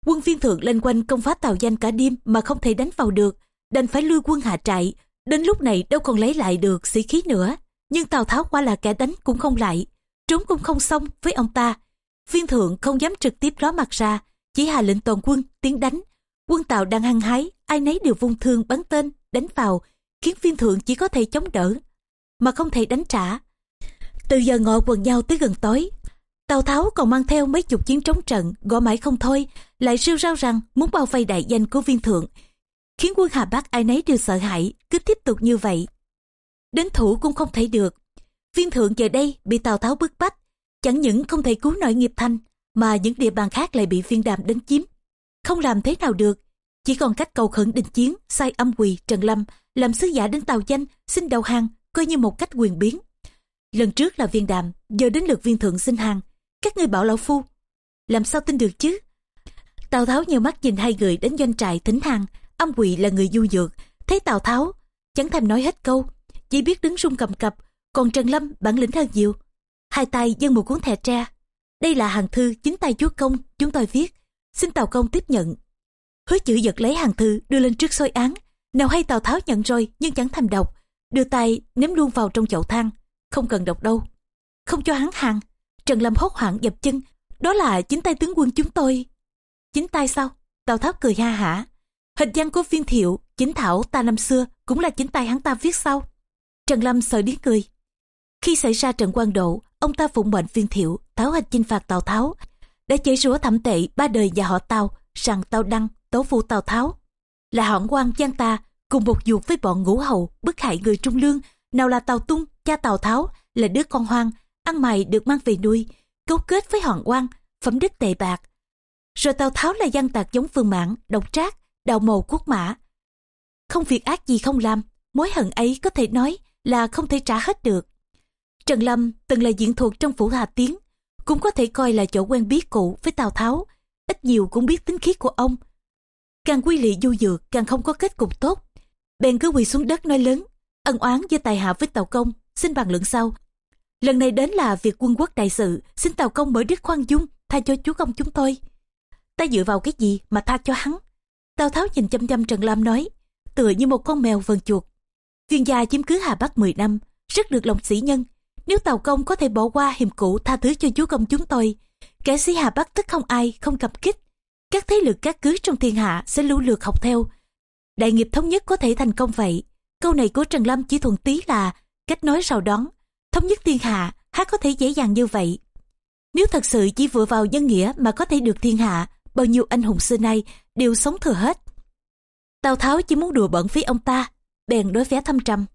quân viên thượng lên quanh công phá tàu danh cả đêm mà không thể đánh vào được. Đành phải lui quân hạ trại. Đến lúc này đâu còn lấy lại được sĩ khí nữa. Nhưng tào tháo qua là kẻ đánh cũng không lại. Trốn cũng không xong với ông ta. Viên thượng không dám trực tiếp ló mặt ra. Chỉ hạ lệnh toàn quân tiến đánh. Quân tàu đang hăng hái, ai nấy đều vung thương bắn tên, đánh vào, khiến viên thượng chỉ có thể chống đỡ, mà không thể đánh trả. Từ giờ ngọ quần nhau tới gần tối tào tháo còn mang theo mấy chục chiến trống trận, gõ mãi không thôi, lại rêu rao rằng muốn bao vây đại danh của viên thượng. Khiến quân hà bắc ai nấy đều sợ hãi, cứ tiếp tục như vậy. Đến thủ cũng không thể được. Viên thượng giờ đây bị tào tháo bức bách, chẳng những không thể cứu nổi nghiệp thanh, mà những địa bàn khác lại bị viên đàm đánh chiếm. Không làm thế nào được, chỉ còn cách cầu khẩn đình chiến, sai âm quỳ trần lâm, làm sứ giả đến tàu danh, xin đầu hàng, coi như một cách quyền biến. Lần trước là viên đàm, giờ đến lượt viên thượng xin hàng các ngươi bảo lão phu, làm sao tin được chứ? Tào tháo nhiều mắt nhìn hai người đến doanh trại thính hàng âm quỳ là người du dược. Thấy tào tháo, chẳng thèm nói hết câu, chỉ biết đứng rung cầm cập. Còn trần lâm bản lĩnh hơn nhiều. Hai tay dâng một cuốn thẻ tre. Đây là hàng thư chính tay chúa công chúng tôi viết. Xin tào công tiếp nhận. Hứa chữ giật lấy hàng thư đưa lên trước soi án. Nào hay tào tháo nhận rồi nhưng chẳng thèm đọc. Đưa tay ném luôn vào trong chậu than. Không cần đọc đâu. Không cho hắn hàng trần lâm hốt hoảng dập chân. Đó là chính tay tướng quân chúng tôi. Chính tay sao? Tào tháo cười ha hả. Hình văn của viên thiệu, chính thảo, ta năm xưa cũng là chính tay hắn ta viết sau. Trần lâm sợ đến cười. Khi xảy ra trận quan độ, ông ta phụng mệnh viên thiệu tháo hành chinh phạt tào tháo đã chế rủa thẩm tệ ba đời nhà họ tào, rằng tào đăng tố phụ tào tháo, là hỏng quan giang ta cùng một ruột với bọn ngũ hầu, bức hại người trung lương, nào là tào tung, cha tào tháo, là đứa con hoang ăn mày được mang về nuôi, cấu kết với hoàng quan phẩm đức tệ bạc. Rồi tào tháo là gian tạc giống phương mãn, độc trác đào mầu quốc mã. Không việc ác gì không làm, mối hận ấy có thể nói là không thể trả hết được. Trần lâm từng là diễn thuật trong phủ hà tiến, cũng có thể coi là chỗ quen biết cũ với tào tháo, ít nhiều cũng biết tính khí của ông. Càng quy lị du dược, càng không có kết cục tốt. Bèn cứ quỳ xuống đất nói lớn, ân oán giữa tài hạ với tào công, xin bàn luận sau lần này đến là việc quân quốc đại sự. Xin tàu công mở đức khoan dung, tha cho chúa công chúng tôi. Ta dựa vào cái gì mà tha cho hắn? Tào tháo nhìn chăm chăm trần lam nói, tựa như một con mèo vần chuột. Viên gia chiếm cứ hà bắc 10 năm, rất được lòng sĩ nhân. Nếu tàu công có thể bỏ qua hiểm cũ tha thứ cho chúa công chúng tôi, kẻ sĩ hà bắc tức không ai, không cầm kích. Các thế lực các cứ trong thiên hạ sẽ lũ lượt học theo. Đại nghiệp thống nhất có thể thành công vậy. Câu này của trần lâm chỉ thuần tí là cách nói rào đón thống nhất thiên hạ, há có thể dễ dàng như vậy? Nếu thật sự chỉ vừa vào dân nghĩa mà có thể được thiên hạ, bao nhiêu anh hùng xưa nay đều sống thừa hết? Tào tháo chỉ muốn đùa bẩn với ông ta, bèn đối vé thâm trầm.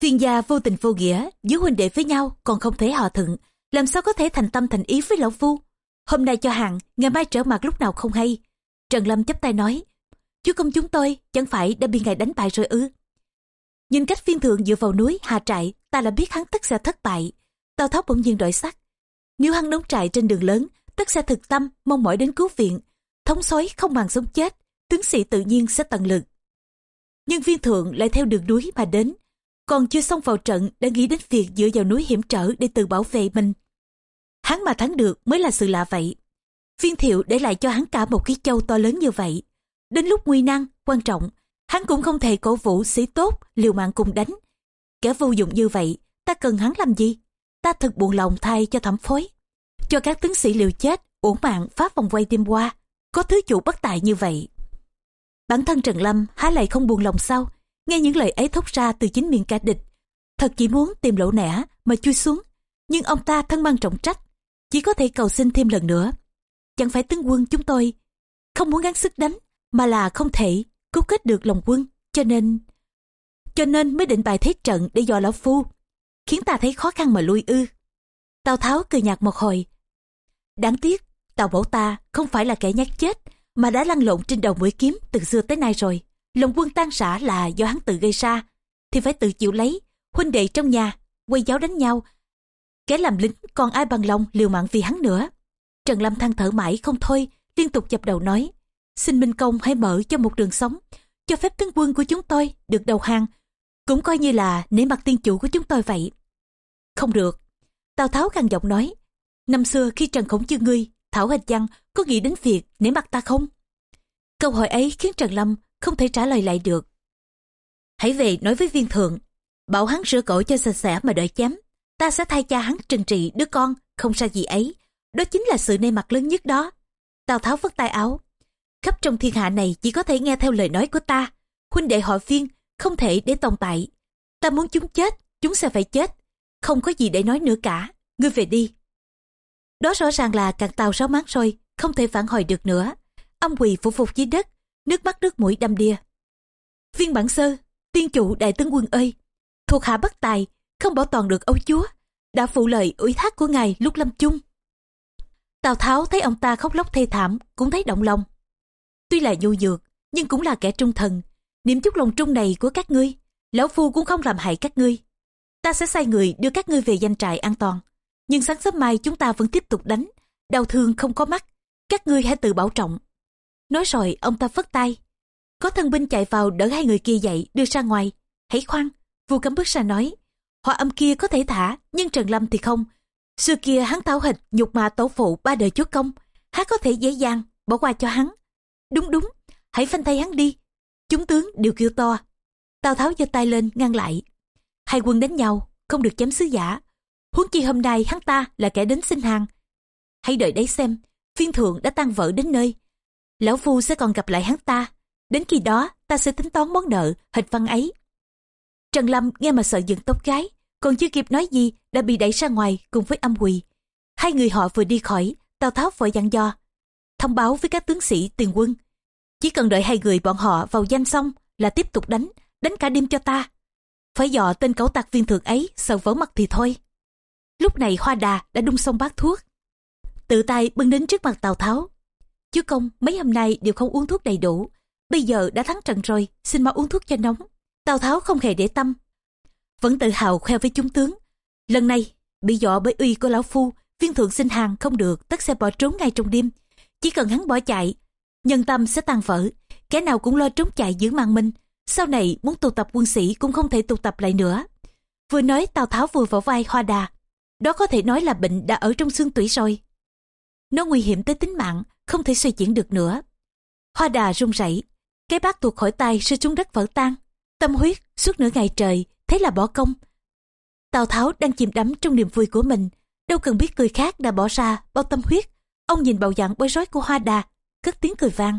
Thiên gia vô tình vô nghĩa giữa huynh đệ với nhau còn không thể hòa thuận, làm sao có thể thành tâm thành ý với lão phu hôm nay cho hàng, ngày mai trở mặt lúc nào không hay. Trần lâm chấp tay nói chú công chúng tôi chẳng phải đã bị ngài đánh bại rồi ư? Nhìn cách phiên thượng dựa vào núi hạ trại ta là biết hắn tất sẽ thất bại. Tào tháo bỗng nhiên đổi sắc. Nếu hắn đóng trại trên đường lớn, tất sẽ thực tâm, mong mỏi đến cứu viện. Thống soái không màng sống chết, tướng sĩ tự nhiên sẽ tận lực. Nhưng viên thượng lại theo đường núi mà đến, còn chưa xong vào trận đã nghĩ đến việc dựa vào núi hiểm trở để tự bảo vệ mình. Hắn mà thắng được mới là sự lạ vậy. Viên thiệu để lại cho hắn cả một cái châu to lớn như vậy. Đến lúc nguy nan, quan trọng, hắn cũng không thể cổ vũ sĩ tốt liều mạng cùng đánh kẻ vô dụng như vậy ta cần hắn làm gì? Ta thật buồn lòng thay cho thẩm phối. Cho các tướng sĩ liều chết uổng mạng phá vòng quay tim qua có thứ chủ bất tài như vậy. Bản thân trần lâm há lại không buồn lòng sao? Nghe những lời ấy thốt ra từ chính miệng kẻ địch thật chỉ muốn tìm lỗ nẻ mà chui xuống. Nhưng ông ta thân mang trọng trách chỉ có thể cầu xin thêm lần nữa. Chẳng phải tướng quân chúng tôi không muốn gắng sức đánh mà là không thể cứu kết được lòng quân, cho nên... Cho nên mới định bài thế trận để dò lão phu, khiến ta thấy khó khăn mà lui ư. Tào Tháo cười nhạt một hồi. Đáng tiếc, Tào Mẫu ta không phải là kẻ nhát chết, mà đã lăn lộn trên đầu mũi kiếm từ xưa tới nay rồi. Lòng quân tan rã là do hắn tự gây ra, thì phải tự chịu lấy. Huynh đệ trong nhà, quay giáo đánh nhau. Kẻ làm lính còn ai bằng lòng liều mạng vì hắn nữa. Trần Lâm than thở mãi không thôi, liên tục dập đầu nói. Xin Minh Công hãy mở cho một đường sống, cho phép tướng quân của chúng tôi được đầu hàng. Cũng coi như là nể mặt tiên chủ của chúng tôi vậy. Không được. Tào Tháo gằn giọng nói. Năm xưa khi Trần Khổng chư ngươi, Thảo Hình Văn có nghĩ đến việc nể mặt ta không? Câu hỏi ấy khiến Trần Lâm không thể trả lời lại được. Hãy về nói với viên thượng, bảo hắn rửa cổ cho sạch sẽ mà đợi chém. Ta sẽ thay cha hắn trừng trị đứa con, không sao gì ấy. Đó chính là sự nể mặt lớn nhất đó. Tào Tháo vất tay áo. Khắp trong thiên hạ này chỉ có thể nghe theo lời nói của ta. Huynh đệ họ viên không thể để tồn tại. Ta muốn chúng chết, chúng sẽ phải chết. Không có gì để nói nữa cả. Ngươi về đi. Đó rõ ràng là càng tàu sáu mát rồi, không thể phản hồi được nữa. Ông quỳ phủ phục dưới đất, nước mắt nước mũi đâm đìa. Viên bản sơ, tiên chủ đại tướng quân ơi, thuộc hạ bất tài, không bảo toàn được âu chúa, đã phụ lời ủy thác của ngài lúc lâm chung. Tào Tháo thấy ông ta khóc lóc thê thảm, cũng thấy động lòng. Tuy là nhu dược, nhưng cũng là kẻ trung thần. Niệm chút lòng trung này của các ngươi, lão phu cũng không làm hại các ngươi. Ta sẽ sai người đưa các ngươi về danh trại an toàn. Nhưng sáng sớm mai chúng ta vẫn tiếp tục đánh, đau thương không có mắt. Các ngươi hãy tự bảo trọng. Nói rồi ông ta phất tay. Có thân binh chạy vào đỡ hai người kia dậy đưa ra ngoài. Hãy khoan, vua cấm bước ra nói. Họ âm kia có thể thả, nhưng Trần Lâm thì không. Xưa kia hắn tháo hịch nhục mà tổ phụ ba đời chúa công. Hắn có thể dễ dàng bỏ qua cho hắn. Đúng đúng, hãy phanh tay hắn đi. Chúng tướng đều kêu to. Tào Tháo giơ tay lên ngăn lại. Hai quân đánh nhau, không được chém sứ giả. Huống chi hôm nay hắn ta là kẻ đến xin hàng. Hãy đợi đấy xem, phiên thượng đã tăng vỡ đến nơi. Lão Phu sẽ còn gặp lại hắn ta. Đến khi đó, ta sẽ tính toán món nợ, hịch văn ấy. Trần Lâm nghe mà sợ dựng tóc gái, còn chưa kịp nói gì đã bị đẩy ra ngoài cùng với âm quỳ. Hai người họ vừa đi khỏi, Tào Tháo vội dặn dò. Thông báo với các tướng sĩ tiền quân. Chỉ cần đợi hai người bọn họ vào danh xong là tiếp tục đánh, đánh cả đêm cho ta. Phải dọ tên cẩu tặc viên thượng ấy sợ vỡ mặt thì thôi. Lúc này Hoa Đà đã đun xong bát thuốc. Tự tay bưng đến trước mặt Tào Tháo. Chứ công mấy hôm nay đều không uống thuốc đầy đủ. Bây giờ đã thắng trận rồi, xin mau uống thuốc cho nóng. Tào Tháo không hề để tâm. Vẫn tự hào khoe với chúng tướng. Lần này, bị dọ bởi uy của Lão Phu, viên thượng xin hàng không được, tất sẽ bỏ trốn ngay trong đêm. Chỉ cần hắn bỏ chạy, nhân tâm sẽ tan vỡ. Kẻ nào cũng lo trốn chạy giữ mạng mình Sau này muốn tụ tập quân sĩ cũng không thể tụ tập lại nữa. Vừa nói Tào Tháo vừa vỗ vai Hoa Đà. Đó có thể nói là bệnh đã ở trong xương tủy rồi. Nó nguy hiểm tới tính mạng, không thể xoay chuyển được nữa. Hoa Đà run rẩy, cái bát tuột khỏi tay rơi xuống đất vỡ tan. Tâm huyết suốt nửa ngày trời, thế là bỏ công. Tào Tháo đang chìm đắm trong niềm vui của mình, đâu cần biết người khác đã bỏ ra bao tâm huyết. Ông nhìn bầu dạng bối rối của Hoa Đà, cất tiếng cười vang.